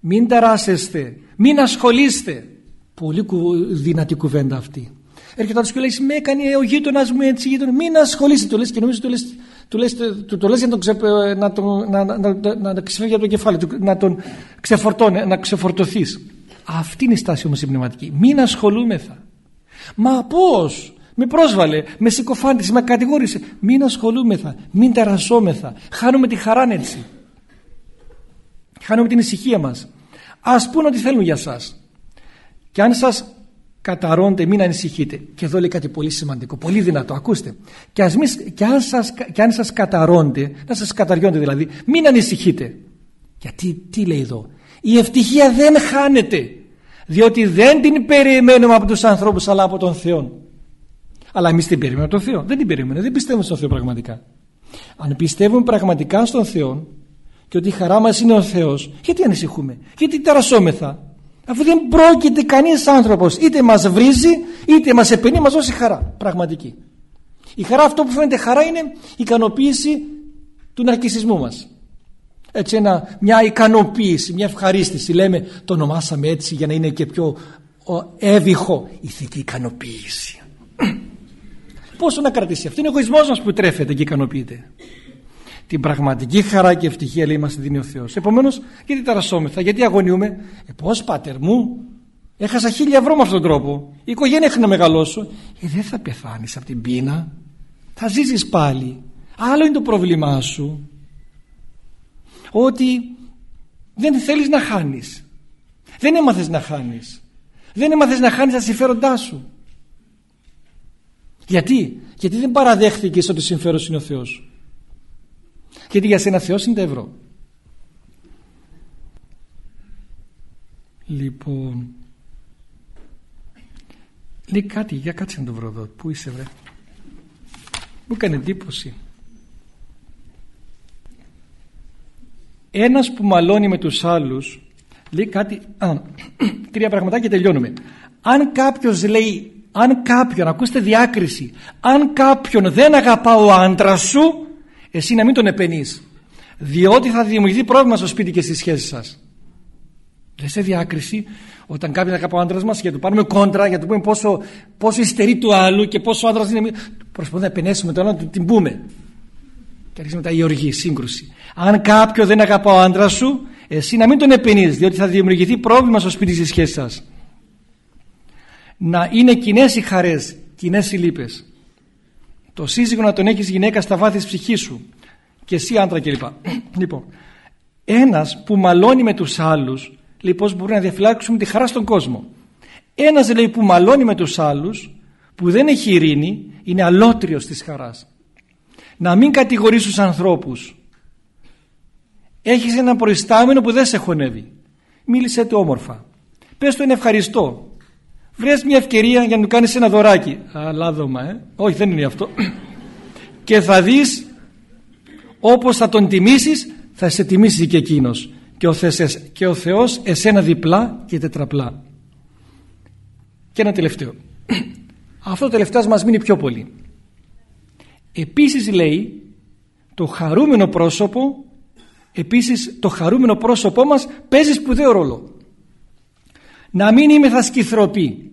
Μην ταράσεστε, μην ασχολείστε. Πολύ δυνατή κουβέντα αυτή. Έρχεται άλλος και λέει: Με έκανε ο γείτονας μου έτσι, γείτονας. Μην ασχολείσαι. Το λες και νομίζω το λες του λες, του, το λες για να τον, ξε, να, τον, να, να, να, να ξεφύγει από το κεφάλι του, να τον ξεφορτώνει, να ξεφορτωθείς. Αυτή είναι η στάση όμως η πνευματική. Μην ασχολούμεθα. Μα πώς, με πρόσβαλε, με συκοφάντησε, με κατηγόρησε. Μην ασχολούμεθα, μην τερασσόμεθα. Χάνουμε τη χαρά έτσι. Χάνουμε την ησυχία μας. Ας πούνε ότι θέλουν για σας. Και αν σας καταρώνται μην ανησυχείτε. Και εδώ λέει κάτι πολύ σημαντικό πολύ δυνατό ακούστε. Και, ας και, αν σας, και αν σας καταρώνται να σας καταριώνται δηλαδή μην ανησυχείτε. Γιατί τι λέει εδώ; Η ευτυχία δεν χάνεται διότι δεν την περιμένουμε από τους ανθρώπους αλλά από τον Θεό. Αλλά εμείς την περιμένουμε από τον Θεό. Δεν την περιμένουμε δεν πιστεύουμε στον Θεό πραγματικά. Αν πιστεύουμε πραγματικά στον Θεό και ότι η χαρά μας είναι ο Θεός γιατί ανησυχούμε; Γιατί ταρασόμεθα; Αφού δεν πρόκειται κανείς άνθρωπος είτε μας βρίζει είτε μας επενεί μας δώσει χαρά πραγματική. Η χαρά αυτό που φαίνεται χαρά είναι η ικανοποίηση του ναρκισισμού μας. Έτσι ένα, μια ικανοποίηση, μια ευχαρίστηση λέμε το ονομάσαμε έτσι για να είναι και πιο έβυχο ηθική ικανοποίηση. Πόσο να κρατήσει αυτό; Είναι ο εγωισμός μας που τρέφεται και ικανοποιείται. Την πραγματική χαρά και ευτυχία λέει μας δίνει ο Θεός. Επομένως γιατί ταρασσόμεθα, γιατί αγωνιούμε; Ε πώς πάτερ μου, έχασα χίλια ευρώ με αυτόν τον τρόπο. Η οικογένεια έχει να μεγαλώσω. Ε δεν θα πεθάνεις από την πείνα. Θα ζήσεις πάλι. Άλλο είναι το πρόβλημά σου. Ότι δεν θέλεις να χάνεις. Δεν έμαθες να χάνεις. Δεν έμαθες να χάνεις τα συμφέροντά σου. Γιατί, γιατί δεν παραδέχθηκες ότι συμφέρον είναι ο Θεός γιατί για σένα Θεός είναι τα ευρώ. Λοιπόν λέει κάτι για κάτσε να το βρω εδώ. Πού είσαι βρε; Μου έκανε εντύπωση. Ένας που μαλώνει με τους άλλους λέει κάτι α, τρία πραγματάκια και τελειώνουμε. Αν κάποιος λέει αν κάποιον ακούστε διάκριση αν κάποιον δεν αγαπά ο άντρας σου εσύ να μην τον επενείς διότι θα δημιουργηθεί πρόβλημα στο σπίτι και στις σχέσεις σας δεν σε διάκριση όταν κάποιον θα ο άντρας μας για να του πάρουμε κόντρα, για να του πούμε πόσο, πόσο υστερεί του άλλου και πόσο ο άντρας είναι. Προσπαθούμε να επενέσουμε τον άλλο, να την πούμε. Και αρχίζει μετά η οργή, η σύγκρουση. Αν κάποιο δεν αγαπά ο άντρας σου, εσύ να μην τον επενείς, διότι θα δημιουργηθεί πρόβλημα στο σπίτι τη σχέση σας. Να είναι κοινές οι χαρές, κοινές οι λύπες το σύζυγο να τον έχεις γυναίκα στα βάθη της ψυχής σου και εσύ άντρα κλπ. λοιπόν, ένας που μαλώνει με τους άλλους λέει πώς μπορεί να διαφυλάξουμε τη χαρά στον κόσμο. Ένας λέει που μαλώνει με τους άλλους που δεν έχει ειρήνη είναι αλότριος της χαράς. Να μην κατηγορείς τους ανθρώπους. Έχεις ένα προϊστάμενο που δεν σε χωνεύει. Μίλησε του όμορφα. Πες του είναι ευχαριστώ βρες μια ευκαιρία για να του κάνεις ένα δωράκι. Αλάδομα ε. Όχι δεν είναι αυτό. Και θα δεις όπως θα τον τιμήσεις θα σε τιμήσει και εκείνος. Και ο, και ο Θεός εσένα διπλά και τετραπλά. Και ένα τελευταίο. Αυτό το τελευταίο μας μείνει πιο πολύ. Επίσης λέει το χαρούμενο πρόσωπο επίσης το χαρούμενο πρόσωπό μας παίζει σπουδαίο ρόλο να μην είμαι θα σκυθροποί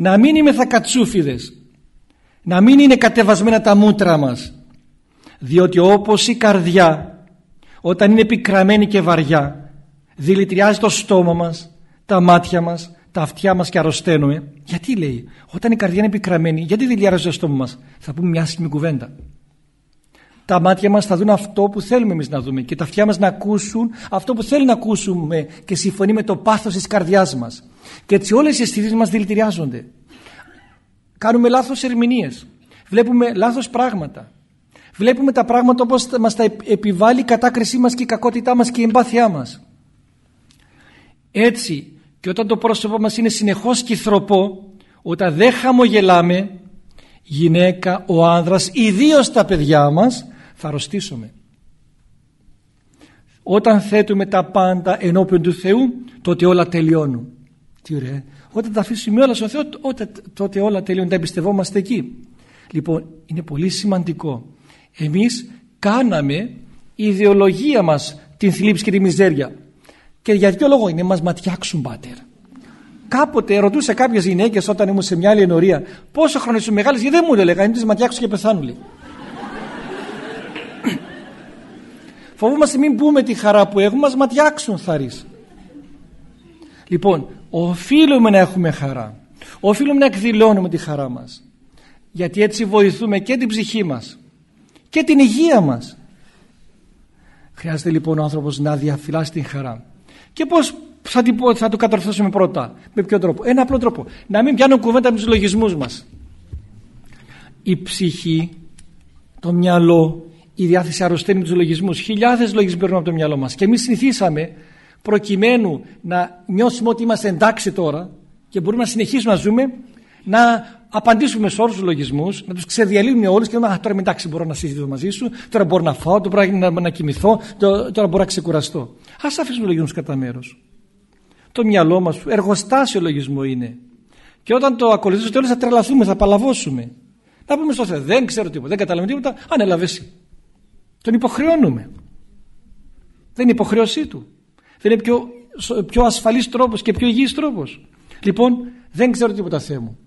να μην είμαι θα κατσούφιδες. Να μην είναι κατεβασμένα τα μούτρα μας. Διότι όπως η καρδιά όταν είναι πικραμένη και βαριά δηλητριάζει το στόμα μας τα μάτια μας τα αυτιά μας και αρρωσταίνουμε. Γιατί λέει όταν η καρδιά είναι πικραμένη γιατί δηλητριάζει το στόμα μας. Θα πούμε μια άσχημη κουβέντα τα μάτια μας θα δουν αυτό που θέλουμε εμείς να δούμε και τα αυτιά μας να ακούσουν αυτό που θέλουν να ακούσουμε και συμφωνεί με το πάθος της καρδιάς μας. Και έτσι όλες οι αισθήσεις μας δηλητηριάζονται. Κάνουμε λάθος ερμηνείες. Βλέπουμε λάθος πράγματα. Βλέπουμε τα πράγματα όπως μας τα επιβάλλει η κατάκρισή μας και η κακότητά μας και η εμπάθειά μας. Έτσι και όταν το πρόσωπο μας είναι συνεχώς κυθροπό, όταν δεν χαμογελάμε, γυναίκα, ο άνδρας, ιδίως τα παιδιά μας, θα αρρωστήσουμε. Όταν θέτουμε τα πάντα ενώπιον του Θεού, τότε όλα τελειώνουν. Τι ωραία. Όταν τα αφήσουμε όλα στον Θεό, τότε όλα τελειώνουν. Τα εμπιστευόμαστε εκεί. Λοιπόν, είναι πολύ σημαντικό εμείς κάναμε η ιδεολογία μας την θλίψη και τη μιζέρια και για ποιο λόγο; Είναι μας ματιάξουν πάτερ κάποτε ρωτούσε κάποιες γυναίκες όταν ήμουν σε μια άλλη ενορία πόσο χρόνο είσαι μεγάλες γιατί δεν μου έλεγα είναι τις ματιάξουν και πεθάνουν λέει. Φοβούμαστε μην πούμε τη χαρά που έχουμε, μας ματιάξουν θαρείς. Λοιπόν, οφείλουμε να έχουμε χαρά. Οφείλουμε να εκδηλώνουμε τη χαρά μας. Γιατί έτσι βοηθούμε και την ψυχή μας και την υγεία μας. Χρειάζεται λοιπόν ο άνθρωπος να διαφυλάσει την χαρά. Και πώς θα, θα το κατορθώσουμε πρώτα. Με ποιο τρόπο; Ένα απλό τρόπο. Να μην πιάνουν κουβέντα με τους λογισμούς μας. Η ψυχή, το μυαλό, η διάθεση αρρωσταίνει με τους λογισμούς. Χιλιάδες λογισμοί παίρνουν από το μυαλό μας. Και εμείς συνηθίσαμε προκειμένου να νιώσουμε ότι είμαστε εντάξει τώρα και μπορούμε να συνεχίσουμε να ζούμε να απαντήσουμε σε όλους τους λογισμούς, να τους ξεδιαλύνουμε όλους και να πούμε τώρα εντάξει μπορώ να συζητήσω μαζί σου, τώρα μπορώ να φάω, τώρα μπορώ να, να κοιμηθώ, τώρα, τώρα μπορώ να ξεκουραστώ. Α αφήσουμε λογισμούς κατά μέρος. Το μυαλό μας, εργοστάσιο λογισμό είναι. Και όταν το ακολουθήσουμε τέλος θα τρελαθούμε, θα παλαβώσουμε. Να πούμε στο Θεό, δεν ξέρω τίποτα, δεν καταλαβαίνω τίποτα, ανέλαβε εσύ. Τον υποχρεώνουμε. Δεν είναι υποχρέωσή του. Δεν είναι πιο, πιο ασφαλής τρόπος και πιο υγιής τρόπος. Λοιπόν, δεν ξέρω τίποτα Θεέ μου.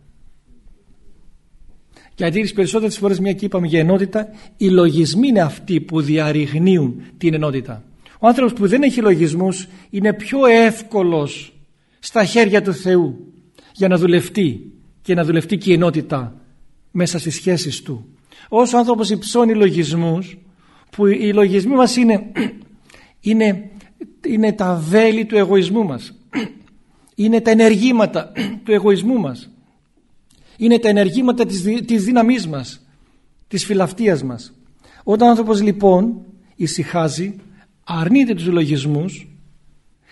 Γιατί τις περισσότερες φορές μια και είπαμε για ενότητα, οι λογισμοί είναι αυτοί που διαρριγνύουν την ενότητα. Ο άνθρωπος που δεν έχει λογισμούς είναι πιο εύκολος στα χέρια του Θεού για να δουλευτεί και να δουλευτεί και η ενότητα μέσα στις σχέσεις του. Όσο ο άνθρωπος υψώνει λογισμούς, που οι λογισμοί μας είναι, είναι, είναι τα βέλη του εγωισμού μας, είναι τα ενεργήματα του εγωισμού μας, είναι τα ενεργήματα της, της δύναμής μας, της φιλαυτίας μας. Όταν ο άνθρωπος λοιπόν ησυχάζει, αρνείται τους λογισμούς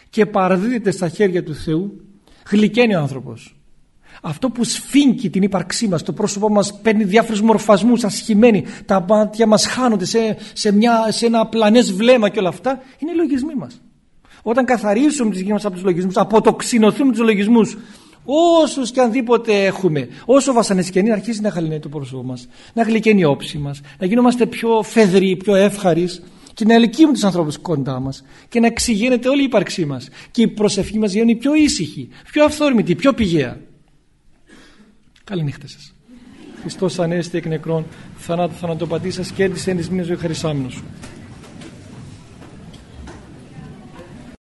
και παραδίδεται στα χέρια του Θεού, γλυκαίνει ο άνθρωπος. Αυτό που σφίγγει την ύπαρξή μας, το πρόσωπό μας παίρνει διάφορους μορφασμούς ασχημένοι, τα μάτια μας χάνονται σε, σε, μια, σε ένα πλανές βλέμμα και όλα αυτά, είναι οι λογισμοί μας. Όταν καθαρίσουμε τις γη μας από τους λογισμούς, αποτοξινωθούμε τους λογισμούς, Όσου και αν δίποτε έχουμε, όσο βασανιστικενή αρχίζει να χαλινέει το πρόσωπό μας, να γλυκαίνει η όψη μας, να γινόμαστε πιο φεδροί, πιο εύχαροι και να ελκύουμε τους ανθρώπους κοντά μας και να εξηγήνεται όλη η ύπαρξή μας και η προσευχή μας γίνει πιο ήσυχη, πιο αυθόρμητη, πιο πηγαία. Καληνύχτα σας. Χριστός ανέστη εκ νεκρών, θανάτου θανατοπατή σας και της εν ζωή χαρισάμινο σου.